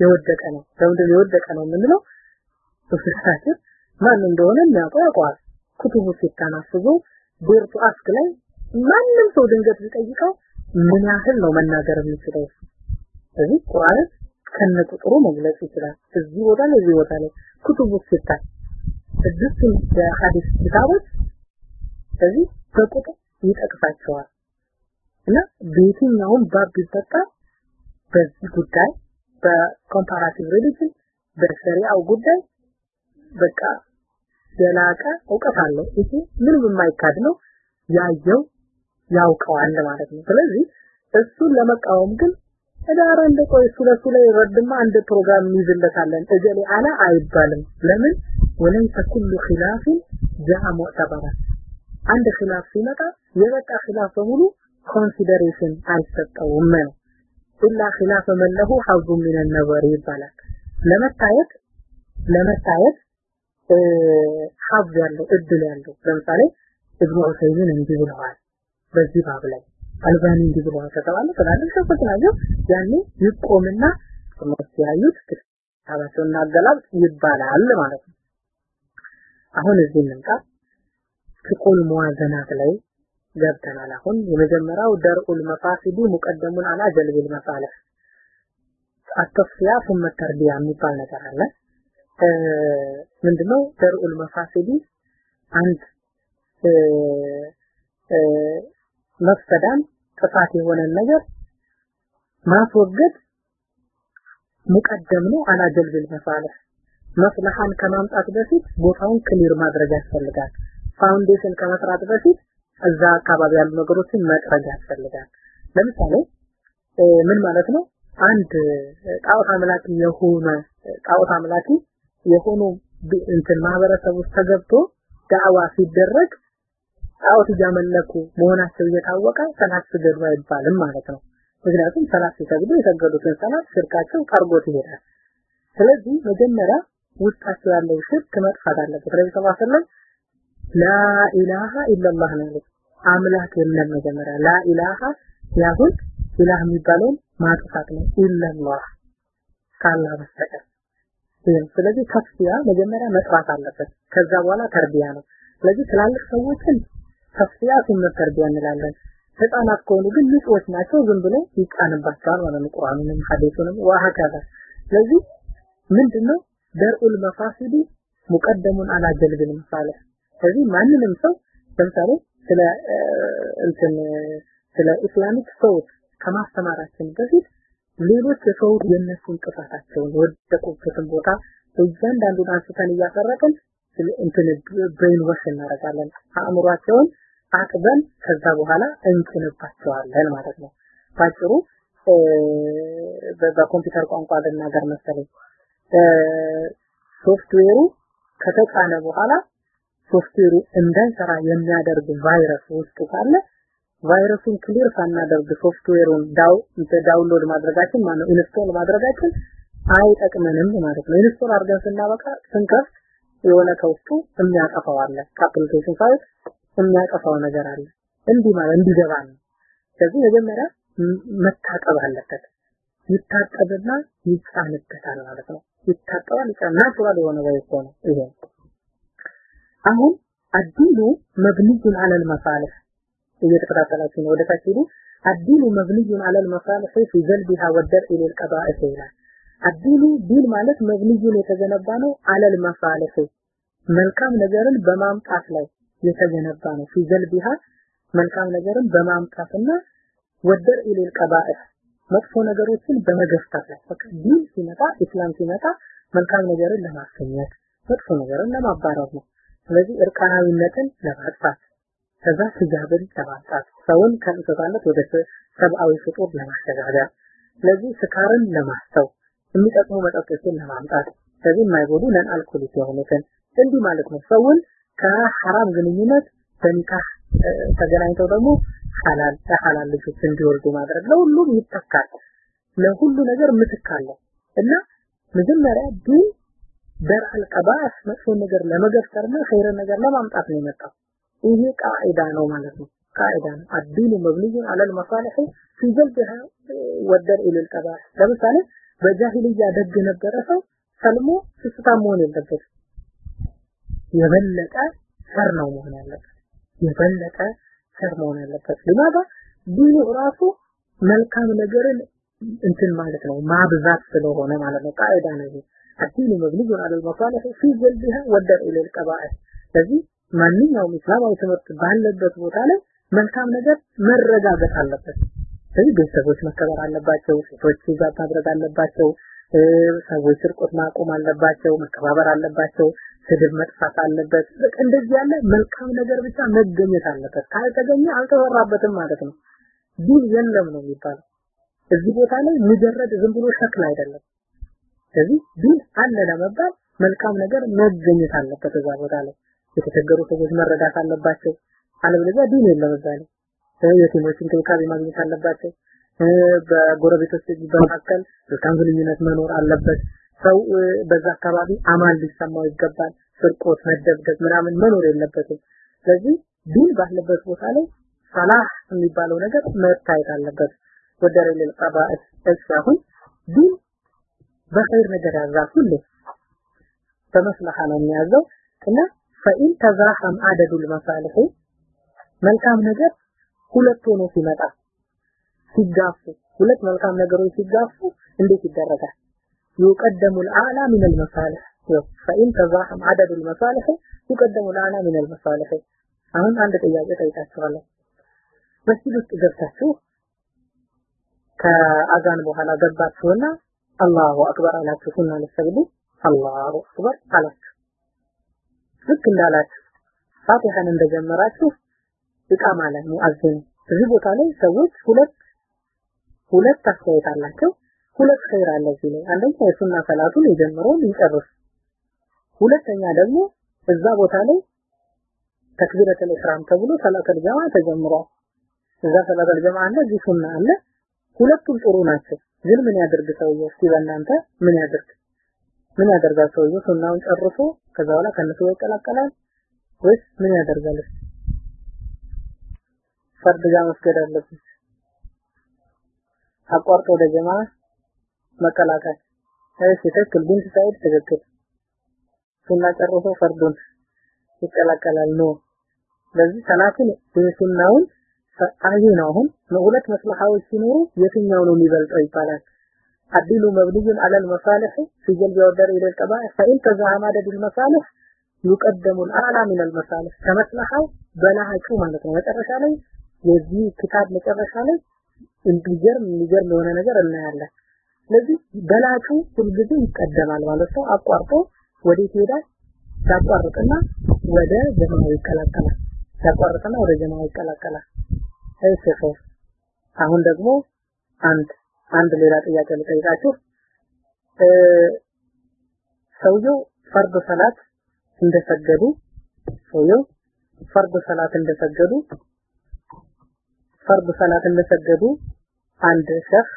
የወደቀ ነው። ለምንድን የወደቀ ነው የምንለው? ዶክተር ዛኪር ማን እንደሆነ የሚያውቀው ያውቀዋል። ኩቱቡ ሲታን አስቦ ቤርቱ አስክ ላይ ማንም ሰው ድንገት ቢጠይቀው ምን ያህል ነው መናገር የሚችለው? ስለዚህ ቁርአንን ከነ መግለጽ ይችላል። እዚህ ቦታ ላይ እዚህ ቦታ ላይ ኩቱቡ ሲታ ስድስቱን የሐዲስ ኪታቦች ስለዚህ በቁጥር ይጠቅሳቸዋል። እና በየትኛውም ባብ ቢጠጣ በዚህ ጉዳይ በ comparative religion በሸሪዓው ጉዳይ በቃ የላቀ እውቀት አለው። ይሄ ምንም የማይካድ ነው ያየው ያውቀዋል ማለት ነው። ስለዚህ እሱን ለመቃወም ግን ዳራ እንደ ቆይ እሱ ለሱ ላይ ረድማ አንድ ፕሮግራም ይዝለታለን እገሌ አለ አይባልም። ለምን? وليس كل خلاف جاء معتبرا አንድ ኺላፍ ሲመጣ የመጣ ኺላፍ በሙሉ consideration አይሰጠውም ነው። إلا خلاف من له حظ من النظر ይባላል። ለመታየት ለመታየት حظ ያለው እድል ያለው ለምሳሌ ኢብኑ ዑሰይሚን እንዲህ ብለዋል። በዚህ ባብ ላይ አልባኒ እንዲህ ብለዋል ከተባለ ትላልቅ ሰዎች ናቸው ያኔ ይቆምና ሲያዩት ክታባቸውና አገላብጥ ይባላል ማለት ነው። አሁን እዚህ እንምጣ። ፍቁል ሙዋዘናት ላይ ገብተናል። አሁን የመጀመሪያው ደርኡል መፋሲዲ ሙቀደሙን አላ ጀልቢል መሳለህ አተፍሲያ ثم ተርቢያ የሚባል ነገር አለ። ምንድነው? ደርኡል መፋሲዲ አንድ መፍሰዳን ጥፋት የሆነን ነገር ማስወገድ ሙቀደም ነው። አላ ጀልቢል መሳለህ መስለሃን ከማምጣት በፊት ቦታውን ክሊር ማድረግ ያስፈልጋል። ፋውንዴሽን ከመስራት በፊት እዛ አካባቢ ያሉ ነገሮችን መጥረግ ያስፈልጋል። ለምሳሌ ምን ማለት ነው? አንድ ጣዖት አምላኪ የሆነ ጣዖት አምላኪ የሆኑ እንትን ማህበረሰብ ውስጥ ተገብቶ ዳዕዋ ሲደረግ ጣዖት እያመለኩ መሆናቸው እየታወቀ ሰላት ስገዱ አይባልም ማለት ነው። ምክንያቱም ሰላት ሲሰግዱ የሰገዱትን ሰላት ሽርካቸው ቀርቦት ይሄዳል። ስለዚህ መጀመሪያ ውስጣቸው ያለው ሽርክ መጥፋት አለበት። ረቢ ሰለላሁ ዐለይሂ ላኢላሃ ኢላላህ ነው ያሉት። አምላክ የለም መጀመሪያ። ላኢላሃ ያሁን ኢላህ የሚባለውን ማጥፋት ነው። ኢላላህ ካላህ በስተቀር ስለዚህ ተፍሲያ መጀመሪያ መጥራት አለበት። ከዛ በኋላ تربية ነው። ስለዚህ ትላልቅ ሰዎችን تصفية ثم تربية እንላለን። ህፃናት ከሆኑ ግን ንጹዎች ናቸው ዝም ብሎ ይጫንባቸዋል ማለት ነው። ቁርአኑንም ሐዲሱንም وهكذا። ስለዚህ ምንድነው? درء المفاسد مقدم على جلب المصالح ስለዚህ ማንንም ሰው ለምሳሌ ስለ እንትን ስለ Islamic thought ከማስተማራችን በፊት ሌሎች የሰው የነሱን ጥፋታቸውን የወደቁበትን ቦታ እያንዳንዱን አንስተን እያሰረቅን እንትን brain wash አእምሯቸውን አጥበን ከዛ በኋላ እንጭንባቸዋለን ማለት ነው። ባጭሩ በኮምፒውተር ቋንቋ ልናገር መሰለኝ። ሶፍትዌሩ ከተጫነ በኋላ ሶፍትዌሩ እንዳይሰራ የሚያደርግ ቫይረስ ውስጡ ካለ ቫይረሱን clear ሳናደርግ ሶፍትዌሩን dow download ማድረጋችን ማለት install ማድረጋችን አይጠቅመንም ማለት ነው። install አድርገን ስናበቃ ስንከፍት የሆነ ከውስጡ የሚያጠፋው አለ። ከ application file የሚያጠፋው ነገር አለ። እንዲህ ማለት እንዲገባ ነው። ስለዚህ መጀመሪያ መታጠብ አለበት። ይታጠብና ይጫንበታል ማለት ነው። ይታጠባል ይጫን natural የሆነ ቫይረስ ነው ይሄ። አሁን አዲኑ መብኒዩን አለል መሳለህ እየተከታተላችሁ ነው። ወደታች ሄዱ አዲኑ መብኒዩን አለል መሳለህ ፊ ጀልቢሃ ወደርኢ ሊልቀዳኢ ይላል። አዲኑ ዲን ማለት መብኒዩን የተገነባ ነው። አለል መሳለህ መልካም ነገርን በማምጣት ላይ የተገነባ ነው። ፊ ጀልቢሃ መልካም ነገርን በማምጣትና ወደርኢ ሊልቀዳኢ መጥፎ ነገሮችን በመገፍታት በቃ ዲን ሲመጣ ኢስላም ሲመጣ መልካም ነገርን ለማስገኘት መጥፎ ነገርን ለማባረር ነው ስለዚህ እርቃናዊነትን ለማጥፋት ከዛ ስጋብን ለማምጣት ሰውን ከእንስሳነት ወደ ሰብአዊ ፍጡር ለማሸጋገር ስለዚህ ስካርን ለማስተው የሚጠቅሙ መጠጦችን ለማምጣት ስለዚህ የማይጎዱ ነን አልኮሊክ የሆኑትን እንዲህ ማለት ነው። ሰውን ከሐራም ግንኙነት በኒካህ ተገናኝተው ደግሞ ሐላል ለሐላል ልጆች እንዲወልዱ ማድረግ ለሁሉም ይተካል። ለሁሉ ነገር ምትካለ እና መጀመሪያ ዲን ደር አልቀባህ መጥፎ ነገር ለመገፍተርና ኸይር ነገር ለማምጣት ነው የመጣው። ይሄ ቃዒዳ ነው ማለት ነው። ቃዒዳ ነው። አዲኑ መብኒዩን አለል መሳሊህ ፊ ጀልብሃ ወደር ኢለል ቀባህ ለምሳሌ በጃሂልያ ደግ ነበረ ሰው ሰልሞ ስስታ መሆን የለበት የበለጠ ሸር ነው መሆን ያለበት የበለጠ ሸር መሆን ያለበት ለማዳ ዲኑ ራሱ መልካም ነገርን እንትን ማለት ነው ማብዛት ስለሆነ ማለት ነው ቃዒዳ ነው الدين مبني على المصالح في جلبها والدرء للقبائل ስለዚህ ማንኛውም እስላማዊ ትምህርት ባለበት ቦታ ላይ መልካም ነገር መረጋገጥ አለበት ስለዚህ ቤተሰቦች መከበር አለባቸው ሴቶች ጋር ማድረግ አለባቸው ሰዎች ስርቆት ማቆም አለባቸው መከባበር አለባቸው ስድብ መጥፋት አለበት። በቃ እንደዚህ ያለ መልካም ነገር ብቻ መገኘት አለበት። ካልተገኘ አልተወራበትም ማለት ነው። ዲን የለም ነው የሚባለው። እዚህ ቦታ ላይ ሙጀረድ ዝም ብሎ ሸክል አይደለም። ስለዚህ ዲን አለ ለመባል መልካም ነገር መገኘት አለበት እዛ ቦታ ላይ። የተቸገሩ ሰዎች መረዳት አለባቸው። አለበለዚያ ዲን የለም እዛ ላይ። የቲሞችን እንክብካቤ ማግኘት አለባቸው። በጎረቤቶች በመካከል መልካም ግንኙነት መኖር አለበት ሰው በዛ አካባቢ አማን ሊሰማው ይገባል። ስርቆት መደብደብ ምናምን መኖር የለበትም። ስለዚህ ዲን ባለበት ቦታ ላይ ሰላህ የሚባለው ነገር መታየት አለበት። ወደረ ለልቀባእ እሺ አሁን ዲን በኸይር ነገር ያዛል ሁሌ። በመስለሃ ነው የሚያዘው። እና ፈኢን ተዛሐም አደዱ ለመሳለህ መልካም ነገር ሁለት ሆኖ ሲመጣ ሲጋፉ ሁለት መልካም ነገሮች ሲጋፉ እንዴት ይደረጋል يقدم الأعلى من المصالح فإن تزاحم عدد المصالح يقدم الأعلى من المصالح አሁን አንድ ጥያቄ ጠይቃችኋለሁ መስጊድ ውስጥ ገብታችሁ ከአዛን በኋላ ገባችሁና አላሁ አክበር አላችሁ ሱና ልትሰግዱ አላሁ አክበር አላችሁ ልክ እንዳላችሁ ፋቲሃን እንደጀመራችሁ ኢቃማ ላይ ሙአዚን እዚህ ቦታ ላይ ሰዎች ሁለት ሁለት አስተያየት አላቸው ሁለት ኸይር አለ እዚህ ላይ። አንደኛ የሱና ሰላቱን የጀመረው ሊጨርስ ሁለተኛ ደግሞ እዛ ቦታ ላይ ተክቢረተል ኢህራም ተብሎ ሰላተል ጀማ ተጀምሯል። እዛ ሰላተል ጀማ አለ እዚህ ሱና አለ። ሁለቱም ጥሩ ናቸው። ግን ምን ያደርግ ሰውየው? እስቲ በእናንተ ምን ያደርግ? ምን ያደርጋል ሰውየው? ሱናውን ጨርሶ ከዛ በኋላ ከነሱ ይቀላቀላል ወይስ ምን ያደርጋል? ፈርድ ጋር መስገድ አለበት አቋርጦ ወደ ጀማ መቀላቀል እሺ ትክክል ቢንት ሰይድ ትክክል። ሱና ጨርሶ ፈርዱን ይቀላቀላል ነው። ለዚህ ሰላትን ሱናውን ፈጣሪ ነው አሁን ሁለት መስለሃዎች ሲኖሩ የትኛው ነው የሚበልጠው ይባላል። አዲሉ መብልዩን አለል መሳልህ ሲጀል ያወደረ ኢለል ቀባህ ፈኢን ተዛሃማ ደድል መሳልህ ይቀደሙ አላ ሚነል መሳልህ ከመስለሃው በላጩ ማለት ነው። መጨረሻ ላይ የዚህ ክታብ መጨረሻ ላይ እንዲገርም የሚገርም የሆነ ነገር እናያለን። ስለዚህ በላጩ ሁልጊዜ ይቀደማል ማለት ነው። አቋርጦ ወዴት ይሄዳል? ያቋርጥና ወደ ጀማው ይቀላቀላል። ያቋርጥና ወደ ጀማው ይቀላቀላል። እሺ አሁን ደግሞ አንድ አንድ ሌላ ጥያቄ ልጠይቃችሁ። ሰውየው ፈርድ ሰላት እንደሰገዱ ሰውየው ፈርድ ሰላት እንደሰገዱ ፈርድ ሰላት እንደሰገዱ አንድ ሸህ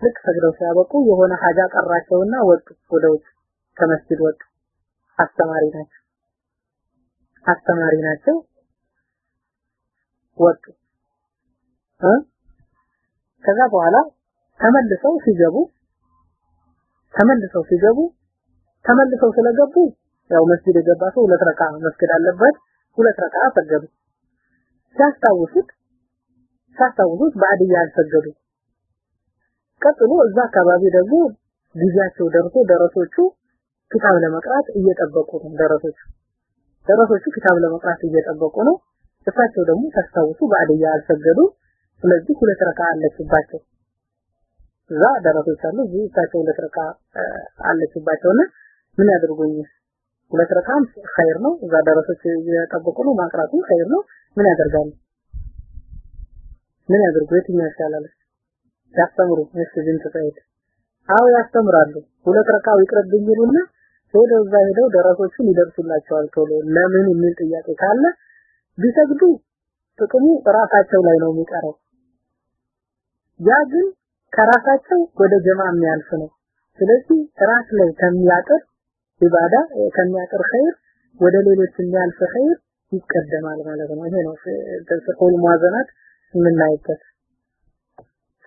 ልክ ሰግደው ሲያበቁ የሆነ ሀጃ ቀራቸውና ወጡ ወደ ውጭ ከመስጊድ ወጡ። አስተማሪ ናቸው አስተማሪ ናቸው። ወጡ። ከዛ በኋላ ተመልሰው ሲገቡ ተመልሰው ሲገቡ ተመልሰው ስለገቡ ያው መስጊድ የገባ ሰው ሁለት ረካ መስጊድ አለበት ሁለት ረካ ሰገዱ። ሲያስታውሱት ሲያስታውሱት ባዕድያ አልሰገዱ ቀጥሎ እዛ አካባቢ ደግሞ ጊዜያቸው ደርሶ ደረሶቹ ኪታብ ለመቅራት እየጠበቁ ነው። ደረሶቹ ደረሶቹ ኪታብ ለመቅራት እየጠበቁ ነው። እሳቸው ደግሞ ሲያስታውሱ ባዕድያ አልሰገዱ። ስለዚህ ሁለት ረካ አለችባቸው። እዛ ደረሶች አሉ። እዚህ እሳቸው ሁለት ረካ አለችባቸውና ምን ያድርጉኝ? ሁለት ረካም ኸይር ነው። እዛ ደረሶች እየጠበቁ ነው። ማቅራቱ ኸይር ነው። ምን ያደርጋሉ? ምን ያደርጉ የትኛው ይሻላል ያስተምሩ ቢንት ሰይድ አዎ ያስተምራሉ። ሁለት ረከዓው ይቅርብኝ ይሉና ሄደው እዛ ሄደው ደረሶቹን ይደርሱላቸዋል ቶሎ። ለምን የሚል ጥያቄ ካለ ቢሰግዱ ጥቅሙ ራሳቸው ላይ ነው የሚቀረው። ያ ግን ከራሳቸው ወደ ጀማ የሚያልፍ ነው። ስለዚህ ራስ ላይ ከሚያጥር ኢባዳ ከሚያጥር ኸይር ወደ ሌሎች የሚያልፍ ኸይር ይቀደማል ማለት ነው። ይሄ ነው فقه الموازنات የምናይበት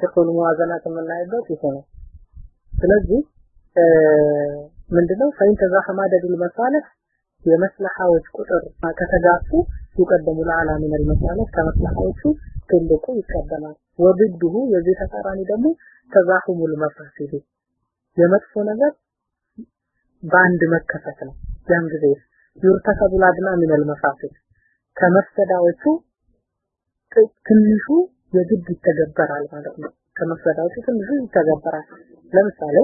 ፍቅሁል ሙዋዘናት የምናይበት ይሄ ነው ስለዚህ ምንድነው ፈይን ተዛሐማ ደዱል መሳለህ የመስለሐዎች ቁጥር ከተጋፉ ይቀደሙ ለዓላ ምን المصالح ከመስለሐዎቹ ትልቁ ይቀደማል ወብድሁ የዚህ ተቃራኒ ደግሞ ተዛሁሙል መፋሲድ የመጥፎ ነገር በአንድ መከፈት ነው ያን ጊዜ ይርተከቡ ላድና ምን المفاسد ከመፍሰዳዎቹ ትንሹ የግድ ይተገበራል ማለት ነው። ከመፍሰዳዎቹ ትንሹ ይተገበራል። ለምሳሌ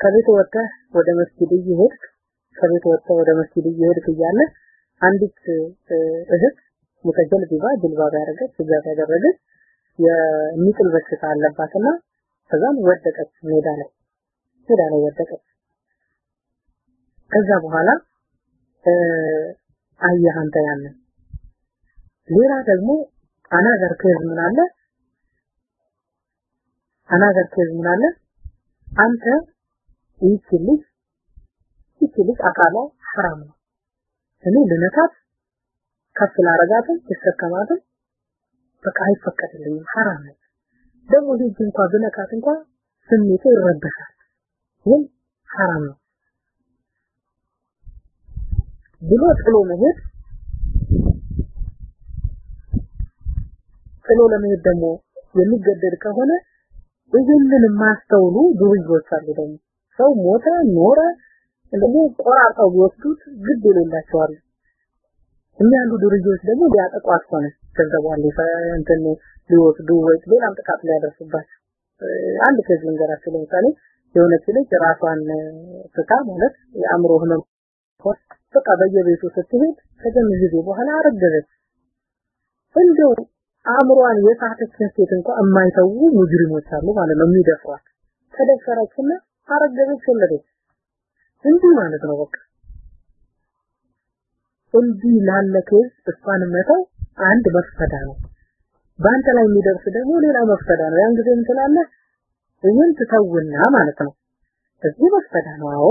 ከቤት ወጥተህ ወደ መስጊድ እየሄድክ ከቤት ወጥተህ ወደ መስጊድ እየሄድክ እያለ አንዲት እህት ሙተጀልቢባ ጅልባብ ያደረገች ሂጃብ ያደረገች የሚጥል በሽታ አለባትና ከዛም ወደቀች ሜዳ ላይ። ሜዳ ላይ ወደቀች። ከዛ በኋላ አየህ አንተ ያንን ሌላ ደግሞ another case ምን አለ? another case ምን አለ? አንተ ይህች ልጅ ይህች ልጅ አካሏ ሐራም ነው። እኔ ልነካት ከፍ ላረጋትም ልሸከማትም በቃ አይፈቀድልኝም ሐራም ነው ደግሞ ልጅ እንኳን ብነካት እንኳን ስሜቱ ይረበሻል ግን ሐራም ነው ብሎ ጥሎ መሄድ ጥሎ ለመሄድ ደግሞ የሚገደድ ከሆነ ይህንን የማስተውሉ ዱርዮች አሉ ደግሞ። ሰው ሞተ ኖረ ደግሞ ቆራርጠው ቢወስዱት ግድ አሉ። እኛ ያሉ ዱርዮች ደግሞ ሊያጠቋት ሆነ ገንዘቧን እንትን ሊወስዱ ወይ ሌላም ጥቃት ሊያደርሱባቸው። አንድ ከዚህ ልንገራችሁ ለምሳሌ የሆነች ልጅ ራሷን ፍታ ማለት የአእምሮ ህመም በቃ በየቤቱ ስትሄድ ከትንሽ ጊዜ በኋላ አረገዘች። እንደው አእምሯን የሳተችን ሴት እንኳን የማይተው ሙጅሪሞች አሉ ማለት ነው የሚደፍሯት። ተደፈረችና አረገዘች ወለደች። እንዲህ ማለት ነው በቃ። እንዲህ ላለ ኬዝ እሷን መተው አንድ መፍሰዳ ነው። በአንተ ላይ የሚደርስ ደግሞ ሌላ መፍሰዳ ነው። ያን ጊዜ እንትላለህ ይህን ትተውና ማለት ነው። እዚህ መፍሰዳ ነው። አዎ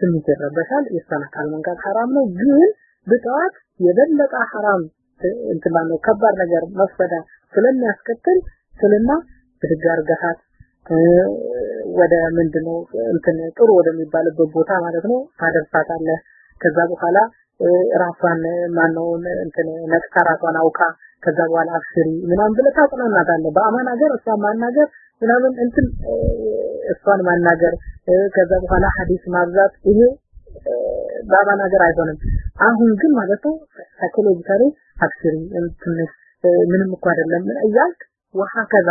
ስሜት ይረበሻል የሷን አካል መንካት ሐራም ነው። ግን ብጠዋት የበለጠ ሐራም እንትና ነው ከባድ ነገር መፍሰዳ ስለሚያስከትል ስልና ብድግ አርገሃት ወደ ምንድነው እንትን ጥሩ ወደሚባልበት ቦታ ማለት ነው ታደርሳታለህ ከዛ በኋላ ራሷን ማነው እንትን ነቅታ ራሷን አውቃ ከዛ በኋላ አብሽሪ ምናምን ብለህ ታጽናናታለህ። በአማን ሀገር እሷን ማናገር ምናምን እንትን እሷን ማናገር ከዛ በኋላ ሐዲስ ማብዛት ይሄ በአማን ሀገር አይሆንም። አሁን ግን ማለት ነው ሳይኮሎጂካሊ አብሽሪ ትንሽ ምንም እኮ አይደለም እያልክ ውሃ ከዛ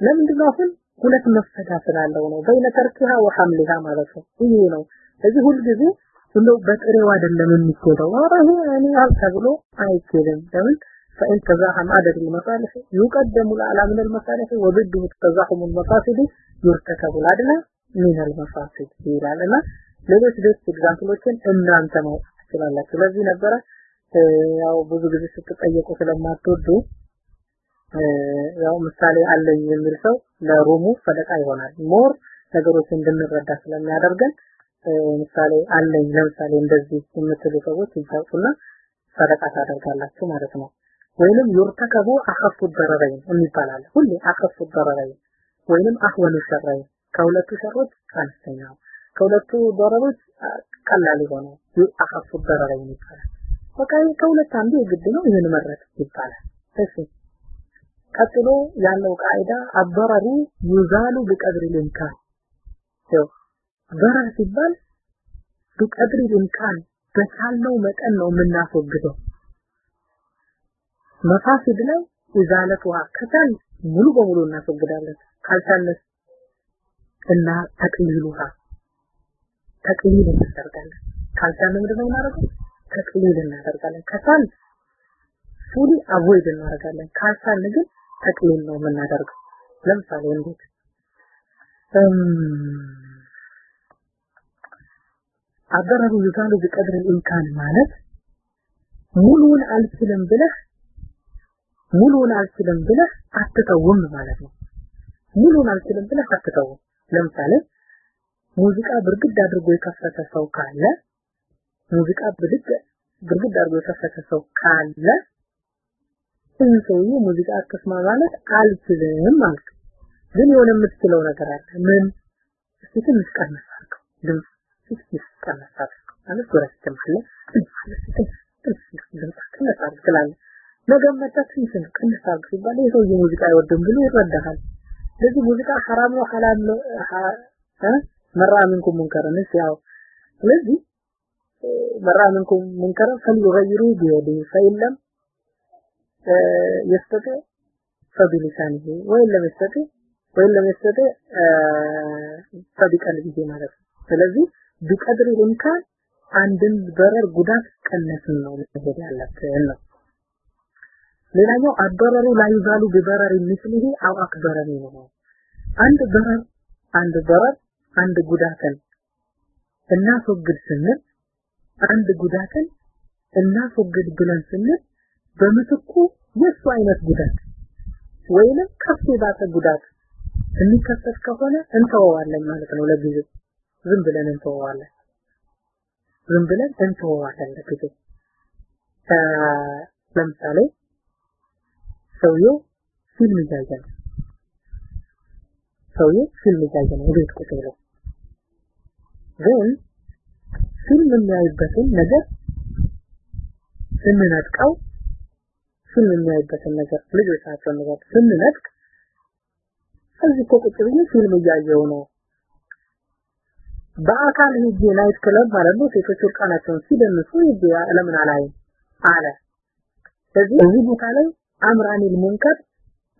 ለምንድን ነው አሁን ሁለት መፈዳ ስላለው ነው በይነ ተርኪሃ ወሐምሊሃ ማለት ነው ይሄ ነው እዚህ ሁልጊዜ እንደው በጥሬው አይደለም የሚኬደው ኧረ ይሄ እኔ ያህል ተብሎ አይኬድም ለምን فإن تزاحم عدد المصالح يقدم الأعلى من المصالح وضده تزاحم المفاسد يرتكب الأدنى من المفاسد ይላል እና ሌሎች ቤት ኤግዛምፕሎችን እናንተ ማውጣት ትችላላችሁ ስለዚህ ነበረ ያው ብዙ ጊዜ ስትጠየቁ ስለማትወዱ ያው ምሳሌ አለኝ የሚል ሰው ለ room ኡ ፈለቃ ይሆናል። more ነገሮች እንድንረዳ ስለሚያደርገን ምሳሌ አለኝ ለምሳሌ እንደዚህ የምትሉ ሰዎች ይታውቁና ፈለቃ ታደርጋላችሁ ማለት ነው። ወይንም يرتكب أخف الضررين የሚባላል ሁሌ أخف الضررين ወይንም አህወኑ ሸረይን። ከሁለቱ ሸሮች አነስተኛው ከሁለቱ ደረሮች ቀላል የሆነው አኸፉ ደረረይን ይባላል በቃ ከሁለት አንዱ የግድ ነው ይህን መረጥ ይባላል። እሺ። ቀጥሎ ያለው ቃይዳ አበረሩ ዩዛሉ ቢቀድር ልምካን ያው በረር ሲባል ቢቀድር ልምካን በቻልነው መጠን ነው የምናስወግደው። مفاسد ላይ إزالتها ከቻል ሙሉ በሙሉ እናስወግዳለን ካልቻለስ እና تقليلها تقليل እናደርጋለን። ካልቻለ ምንድነው እናደርገው تقليل እናደርጋለን። ከቻል fully avoid እናደርጋለን። ካልቻለ ግን تقليل ነው የምናደርገው። ለምሳሌ እንዴት? الضرر يزال بقدر الإمكان ማለት ሙሉውን አልችልም ብለህ ሙሉውን አልችልም ብለህ አትተውም ማለት ነው። ሙሉውን አልችልም ብለህ አትተውም። ለምሳሌ ሙዚቃ ብርግድ አድርጎ የከፈተ ሰው ካለ ሙዚቃ ብድግ ብርግድ አድርጎ የከፈተ ሰው ካለ ይህ ሰውዬ ሙዚቃ አትስማ ማለት አልችልም ማለት ግን የሆነ የምትችለው ነገር አለ። ምን? እስቲ ትንሽ ቀነስ ድምፅ ትንሽ ቀነስ ማለት ወረስም አለ ድምፅ ቀነስ አድርገው ትላለህ። ነገም ትንሽ ነው ቀነስ ሲባል ይህ ሙዚቃ አይወድም ብሎ ይረዳሃል። ስለዚህ ሙዚቃ ሐራም ነው ሐላል ነው መራ ምንኩም ሙንከረን ያው። ስለዚህ መራአ ምንኩም ሙንከረ ፈሊገይሩ ቢየዲ ፈኢለም የስተጠ ፈቢሊሳኒሂ ወይለም የስተጠ ወይለም የስተጠ ፈቢቀልቢሂ ማለት ነው። ስለዚህ ቢቀድሪ ልምካን አንድን በረር ጉዳት ቀነስን ነው መሄድ ያለብን ነው። ሌላኛው አበረሩ ላይዛሉ በበረር ምስሊሂ አው አክበረ ነው። አንድ በረር አንድ በረር አንድ ጉዳትን እናስወግድ ስንል አንድ ጉዳትን እናስወግድ ብለን ስንል በምትኩ የሱ አይነት ጉዳት ወይንም ከፍ የባሰ ጉዳት የሚከሰት ከሆነ እንተወዋለን ማለት ነው። ለጊዜው ዝም ብለን እንተወዋለን። ዝም ብለን እንተወዋለን ለጊዜው። ለምሳሌ ሰውየው ፊልም እያየ ነው። ሰውየው ፊልም እያየ ነው ቤት ቁጭ ብሎ። ግን ፊልም የሚያይበትን ነገር ስንነጥቀው ፊልም የሚያይበትን ነገር ልጆቻቸውን ነገር ስንነጥቅ። እዚህ እኮ ቁጭ ብዬ ፊልም እያየው ነው። በአካል ሄጄ night club ማለት ነው ሴቶች እርቃናቸውን ሲደንሱ ሄጄ ለምን አላይም? አለ። ስለዚህ እዚህ ቦታ ላይ أمر عن المنكر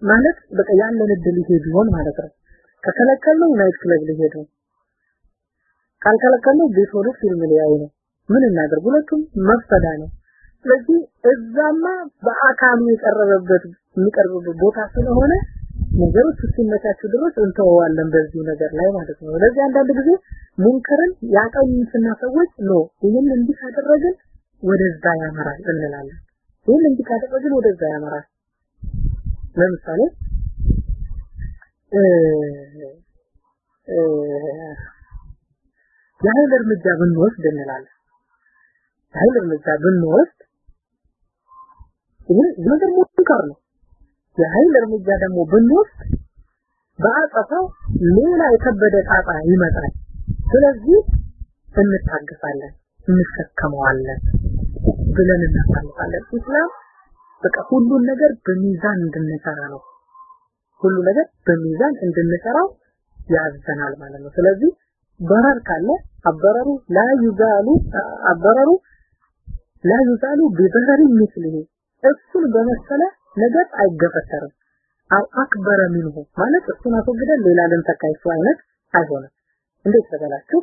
ማለት በቃ ያለን እድል ይሄድ ይሆን ማለት ነው። ከከለከልነው ናይት ክለብ ሊሄድ ነው ካልከለከልነው ቤት ሆኖ ፊልም ሊያይ ነው ምን እናደርግ ሁለቱም መፍሰዳ ነው። ስለዚህ እዛማ በአካሉ የቀረበበት የሚቀርብበት ቦታ ስለሆነ ነገሮች እስኪመቻቹ ድረስ እንተዋለን በዚህ ነገር ላይ ማለት ነው። ስለዚህ አንዳንድ ጊዜ ሙንከርን ያቀኙትና ሰዎች ነው ይህን እንዲህ ካደረግን ወደዛ ያመራል እንላለን። ይህን እንዲህ ካደረግን ወደዛ ያመራል። ለምሳሌ የኃይል እርምጃ ብንወስድ እንላለን። የኃይል እርምጃ ብንወስድ ይህ ነገር ሙንከር ነው። የኃይል እርምጃ ደግሞ ብንወስድ በአጸፋው ሌላ የከበደ ጣጣ ይመጣል። ስለዚህ እንታገሳለን እንሸከመዋለን ብለን እናሳልፋለን። ኢስላም በቃ ሁሉን ነገር በሚዛን እንድንሰራ ነው። ሁሉ ነገር በሚዛን እንድንሰራው ያዘናል ማለት ነው። ስለዚህ በረር ካለ አበረሩ ላ ይዛሉ አበረሩ ላ ይዛሉ ቢበረር ምስሊሂ እሱን በመሰለ ነገር አይገፈተርም። አው አክበረ ሚንሁ ማለት እሱን አስወግደን ሌላ ልንተካ እሱ አይነት አይሆንም። እንዴት ተበላችሁ?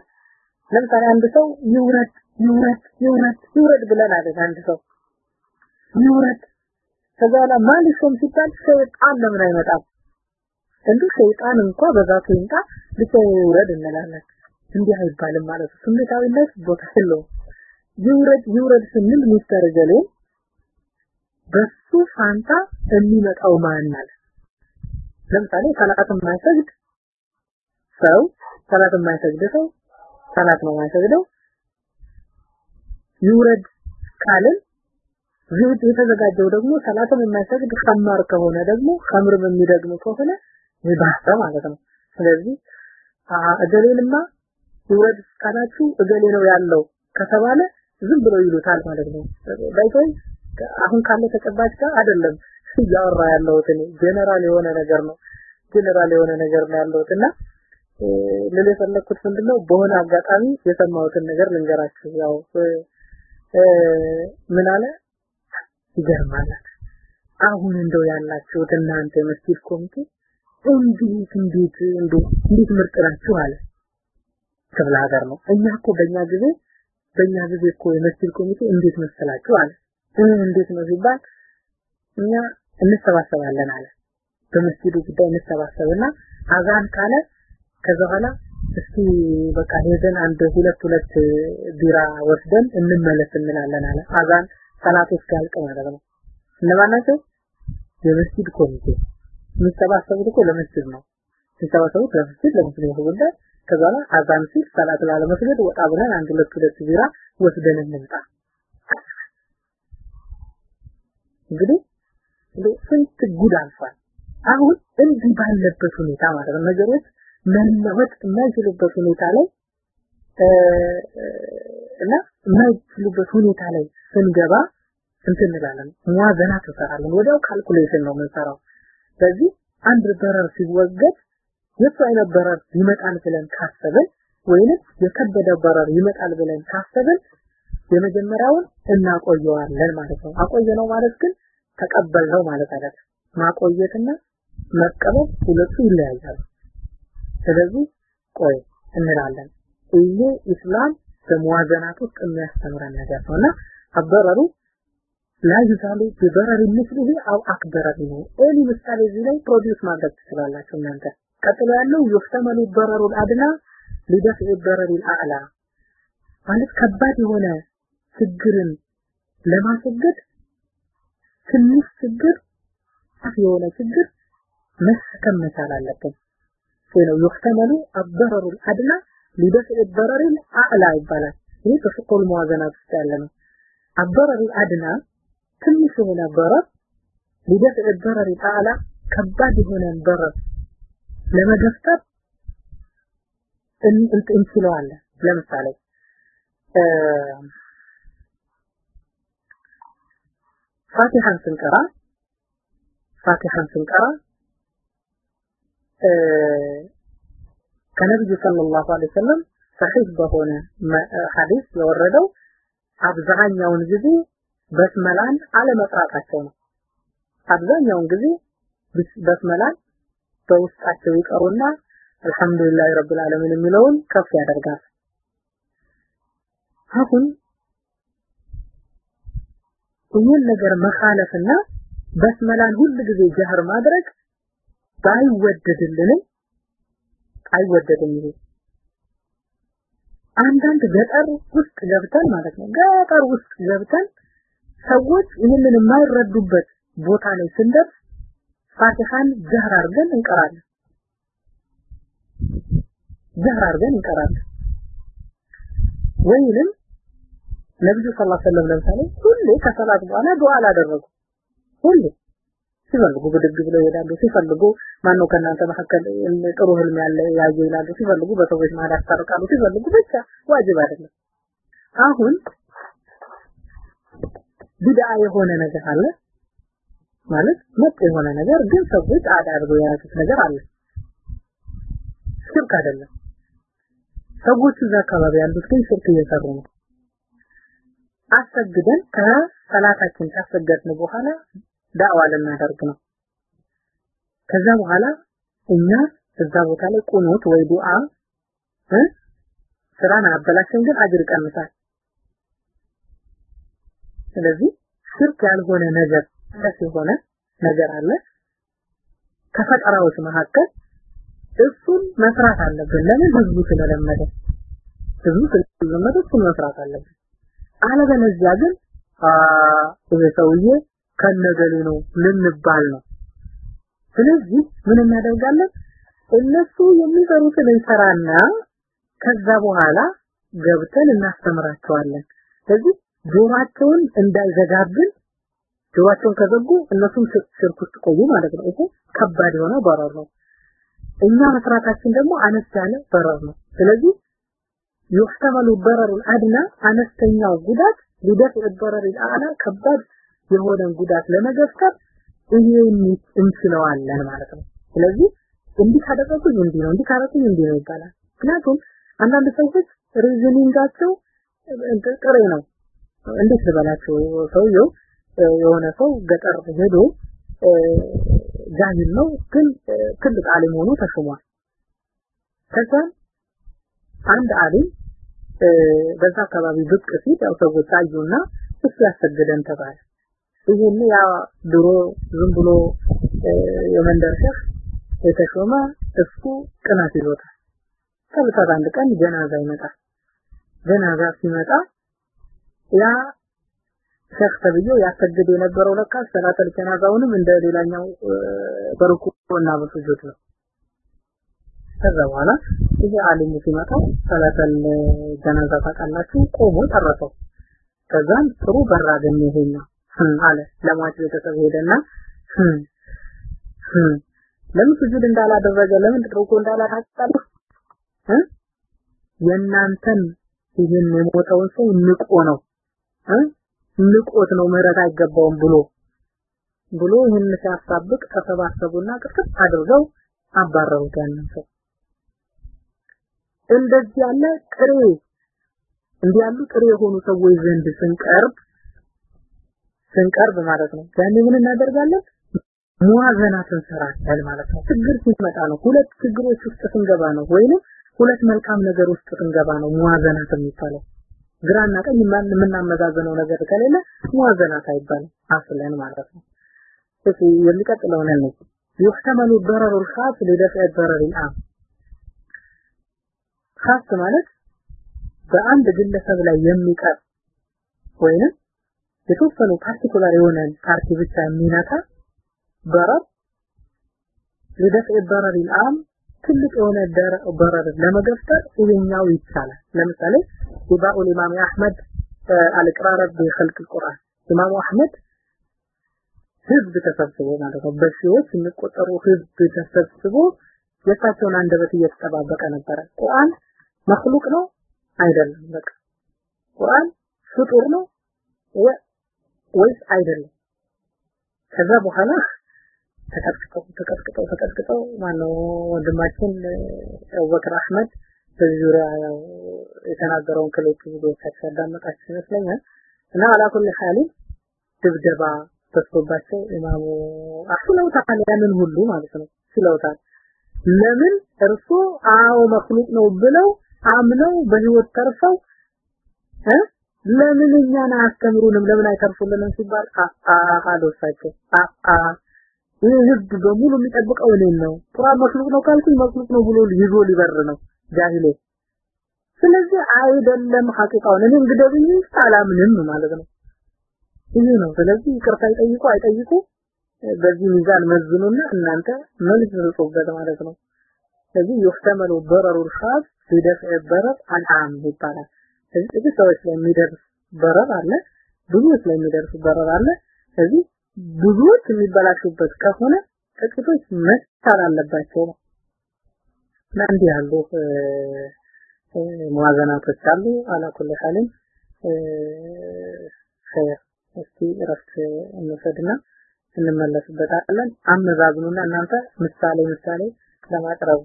ለምሳሌ አንድ ሰው ይውረድ ይውረድ ይውረድ ይውረድ ብለን አለ አንድ ሰው። ይውረድ ከዛ በኋላ ማን ሊሾም ሲባል ሰይጣን ለምን አይመጣም? እንዲሁ ሰይጣን እንኳ በዛቱ ይምጣ ብቻ ይውረድ እንላለን እንዲህ አይባልም ማለት ስሜታዊነት ቦታ የለውም። ይውረድ ይውረድ ስንል ሚስተር ገሌ በሱ ፋንታ የሚመጣው ማን አለ? ለምሳሌ ሰላት የማይሰግድ ሰው ሰላት የማይሰግድ ሰው ሰላት ነው የማይሰግደው። ይውረድ ካልን ዝድ የተዘጋጀው ደግሞ ሰላትን የማይሰግድ ኸማር ከሆነ ደግሞ ኸምርም የሚደግም ከሆነ ይባሰ ማለት ነው። ስለዚህ እገሌንማ ይውረድ ካላችሁ እገሌ ነው ያለው ከተባለ ዝም ብለው ይሉታል ማለት ነው። ባይቶይ አሁን ካለ ተጨባጭ ጋር አይደለም እያወራ ያለሁት ጀነራል የሆነ ነገር ነው ጀነራል የሆነ ነገር ነው ያለሁትና ልል የፈለኩት ምንድነው በሆነ አጋጣሚ የሰማሁትን ነገር ልንገራችሁ። ያው ምን አለ? ይገርማል። አሁን እንደው ያላችሁት እናንተ መስጊድ ኮሚቴ እንዴት እንዴት እንዴት ምርጥ ናችሁ አለ ክፍለ ሀገር ነው። እኛ እኮ በእኛ ጊዜ በእኛ ጊዜ እኮ የመስጊድ ኮሚቴ እንዴት መሰላችሁ አለ። እንዴት ነው ሲባል እኛ እንሰባሰባለን አለ። በመስጊዱ ጉዳይ እንሰባሰብና አዛን ካለ ከዛ በኋላ እስኪ በቃ ሄደን አንድ ሁለት ሁለት ቢራ ወስደን እንመለስ እንላለን አለ። አዛን ሰላት እስኪያልቅ ማለት ነው። እነማን ናቸው የመስጊድ ኮሚቴ። የሚሰባሰቡት እኮ ለመስጊድ ነው። የሚሰባሰቡት ለመስጊድ ለሙስሊሙ ጉዳይ ከዛ በኋላ አዛን ሲል ሰላት ላለመስገድ ወጣ ብለን አንድ ሁለት ሁለት ቢራ ወስደን እንምጣ። እንግዲህ ስንት ጉድ አልፏል። አሁን እንዲህ ባለበት ሁኔታ ማለት ነው። ነገሮች መለወጥ የማይችሉበት ሁኔታ ላይ እና የማይችሉበት ሁኔታ ላይ ስንገባ እንትን እንላለን። موازنة ትሰራለን ወዲያው calculation ነው የምንሰራው። ስለዚህ አንድ ضرر ሲወገድ የቱ አይነት ضرر ይመጣል ብለን ካሰብን ወይንም የከበደ ضرر ይመጣል ብለን ካሰብን የመጀመሪያውን እናቆየዋለን ማለት ነው። አቆየነው ማለት ግን ተቀበልነው ማለት አይደለም። ማቆየትና መቀበል ሁለቱ ይለያያሉ። ስለዚህ ቆይ እንላለን። ይሄ ኢስላም በموازنات ውስጥ የሚያስተምረን ነገር ነውና الضرر لا يزال بضرر مثله أو أكبر منه። ኤሊ ምሳሌ እዚህ ላይ produce ማድረግ ትችላላችሁ እናንተ ቀጥሎ ያለው ይፍተመሉ በረሩ አድና ሊደፍዕ በረሪ አዕላ ማለት ከባድ የሆነ ችግርን ለማስወገድ ትንሽ ችግር ሰፊ የሆነ ችግር መሸከም መቻል አለብን። ነው ይፍተመሉ አበረሩ አድና ሊደፍዕ አዕላ ይባላል። ይህ በፍቁል መዋዘናት ውስጥ ያለ ነው። አበረሪ አድና ትንሽ የሆነ በረር ሊደፍዕ በረሪ አዕላ ከባድ የሆነ በረር ለመገፍተር እንችለዋለን። ለምሳሌ ፋቲሃን ስንቀራ ፋቲሃን ስንቀራ ከነብዩ ሰለላሁ ዐለይሂ ወሰለም ሰሒህ በሆነ ሐዲስ የወረደው አብዛኛውን ጊዜ በስመላን አለመጥራታቸው ነው። አብዛኛውን ጊዜ በስመላን በውስጣቸው ይቀሩና አልহামዱሊላህ ረብል ዓለሚን የሚለውን ከፍ ያደርጋል። አሁን ይህን ነገር መኻለፍና በስመላን ሁል ጊዜ ጀህር ማድረግ ባይወደድልንም አይወደድም ይሄ። አንዳንድ ገጠር ውስጥ ገብተን ማለት ነው ገጠር ውስጥ ገብተን ሰዎች ይህንን የማይረዱበት ቦታ ላይ ስንደርስ ፋቲሃን ጀህር አድርገን እንቀራለን። ጀህር አድርገን እንቀራለን። ወይንም ነብዩ ሰለላሁ ዐለይሂ ለምሳሌ ሁሌ ከሰላት በኋላ ዱዓ አላደረጉ። ሁሌ ሲፈልጉ ብድግ ብለው ይሄዳሉ። ሲፈልጉ ማነው ከእናንተ መካከል ጥሩ ህልም ያለ ያየ ይላሉ። ሲፈልጉ በሰዎች መሀል ያስታርቃሉ። ሲፈልጉ ብቻ ዋጅብ አይደለም። አሁን ቢድዓ የሆነ ነገር አለ ማለት መጥ የሆነ ነገር ግን ሰዎች አዳ አድርገው የያዙት ነገር አለ። ሽርክ አይደለም። ሰዎች እዛ አካባቢ ያሉት ግን ሽርክ እየሰሩ ነው። አሰግደን ከሰላታችን ካሰገድን በኋላ ዳዕዋ ልናደርግ ነው። ከዛ በኋላ እኛ እዛ ቦታ ላይ ቁኑት ወይ ዱዓ እ ስራን አበላሽን ግን አጅር ይቀንሳል። ስለዚህ ሽርክ ያልሆነ ነገር ደስ የሆነ ነገር አለ። ከፈጠራዎች መካከል እሱን መስራት አለብን። ለምን? ህዝቡ ስለለመደ። ህዝቡ ስለለመደ እሱን መስራት አለብን። አለበለዚያ ግን ይሄ ሰውዬ ከነገሌ ነው ልንባል ነው። ስለዚህ ምን እናደርጋለን? እነሱ የሚሰሩትን እንሰራና ከዛ በኋላ ገብተን እናስተምራቸዋለን። ስለዚህ ጆሯቸውን እንዳይዘጋብን ጆሮአቸውን ከዘጉ እነሱም ሽርክ ውስጥ ቆዩ ማለት ነው። ይሄ ከባድ የሆነ በረር ነው። እኛ መስራታችን ደግሞ አነስ ያለ በረር ነው። ስለዚህ ይህተመሉ በረሩን አድና አነስተኛው ጉዳት ሊደፍ በረር አላ ከባድ የሆነን ጉዳት ለመገፍተር ይሄ እንችለዋለን ማለት ነው። ስለዚህ እንዲህ ካደረጉኝ እንዲህ ነው፣ እንዲህ ካደረጉኝ እንዲህ ነው ይባላል። ምክንያቱም አንዳንድ ሰዎች ሪዝኒንጋቸው ጥሬ ነው። እንዴት ልበላቸው ሰውየው የሆነ ሰው ገጠር ሄዶ ጃሂል ነው ግን ትልቅ ዓሊም ሆኖ ተሾሟል። ከዛ አንድ ዓሊም በዛ አካባቢ ብቅ ሲል ያው ሰዎች አዩና እሱ ያሰገደን ተባለ። ይሄን ያ ድሮ ዝም ብሎ የመንደር ሸህ የተሾመ እሱ ቅናት ይዞታል። ከብታት አንድ ቀን ጀናዛ ይመጣል። ጀናዛ ሲመጣ ያ ሸህ ተብዬው ያሰግድ የነበረው ለካ ሰላተል ጀናዛውንም እንደ ሌላኛው በሩኩና በሱጁድ ነው። ከዛ በኋላ ይሄ ዓሊሙ ሲመጣ ሰላተል ጀናዛ ታውቃላችሁ ቆሞ ጨረሰው ከዛም ጥሩ በራ ገኘ ይሄኛው አለ። ለሟች ቤተሰብ ሄደና ለምን ስጁድ እንዳላደረገ ለምን ሩኩ እንዳላታጣለ? እ? የናንተን ይህን የሞተውን ሰው ንቆ ነው ንቆት ነው ምህረት አይገባውም ብሎ ብሎ ይህን ሲያሳብቅ ተሰባሰቡና ቅጥቅጥ አድርገው አባረሩት ያንን ሰው። እንደዚህ ያለ ጥሬ እንዲህ ያሉ ጥሬ የሆኑ ሰዎች ዘንድ ስንቀርብ ስንቀርብ ማለት ነው ያኔ ምን እናደርጋለን? ሙዋዘናት እንሰራለን ማለት ነው። ችግር ሲመጣ ነው። ሁለት ችግሮች ውስጥ ስንገባ ነው ወይንም ሁለት መልካም ነገር ውስጥ ስንገባ ነው ሙዋዘናት የሚባለው ግራና ቀኝ የምናመዛዘነው ነገር ከሌለ ሙዋዘናት አይባልም አስለን ማለት ነው እሺ የሚቀጥለው ነው يحتمل الضرر الخاص لدفع الضرر العام خاص ማለት በአንድ ግለሰብ ላይ የሚቀር ወይንም የተወሰኑ ፓርቲኩላር የሆነ ፓርቲ ብቻ የሚነካ ضرر لدفع الضرر العام ትልቅ የሆነ በረር ለመገፍጠር ይሄኛው ይቻላል። ለምሳሌ ኢባኡል ኢማም አህመድ አልቅራረ ቢኸልቅ ቁርአን ኢማሙ አህመድ ህዝብ ተሰብስቦ ማለት ነው በሺዎች የሚቆጠሩ ህዝብ ተሰብስቦ የእሳቸውን አንደበት እየተጠባበቀ ነበረ። ቁርአን መክሉቅ ነው አይደለም? በቃ ቁርአን ፍጡር ነው ወይስ አይደለም? ከዛ በኋላ ተቀጥቅጠው ተቀጥቅጠው ተቀጥቅጠው ማነው ወንድማችን አቡበክር አህመድ በዚህ ዙሪያ ያው የተናገረውን ክሊፕ ያዳመጣችሁ ይመስለኛል። እና አላኩል ሐሊ ድብደባ ተስቦባቸው ኢማሙ አስለውታል ያንን ሁሉ ማለት ነው ስለውታል። ለምን እርሱ አዎ መክሉቅ ነው ብለው አምነው በህይወት ተርፈው እ ለምን እኛን አያስተምሩንም? ለምን አይተርፉልንም ሲባል አሃዶሳቸው አ ይህ ህዝብ በሙሉ የሚጠብቀው እኔን ነው ቁርአን መክሉቅ ነው ካልኩኝ መክሉቅ ነው ብሎ ይዞ ሊበር ነው ጃሂሌ ስለዚህ አይደለም ሐቂቃውን እኔ እንግደብኝ አላምንም ማለት ነው ይሄ ነው ስለዚህ ይቅርታ ይጠይቁ አይጠይቁ በዚህ ሚዛን መዝኑና እናንተ መልስ ስጡበት ማለት ነው ስለዚህ يحتمل الضرر الخاص في دفع الضرر العام ይባላል ስለዚህ ሰዎች ላይ የሚደርስ ضرر አለ ብዙዎች ላይ የሚደርስ ضرر አለ ስለዚህ ብዙዎች የሚበላሹበት ከሆነ ጥቂቶች መቻል አለባቸው ነው እና እንዲህ ያሉ ሙዋዘናቶች አሉ አላኩል ሐሊም እስቲ እረፍት እንውሰድና እንመለስበታለን። አመዛዝኑና እናንተ ምሳሌ ምሳሌ ለማቅረብ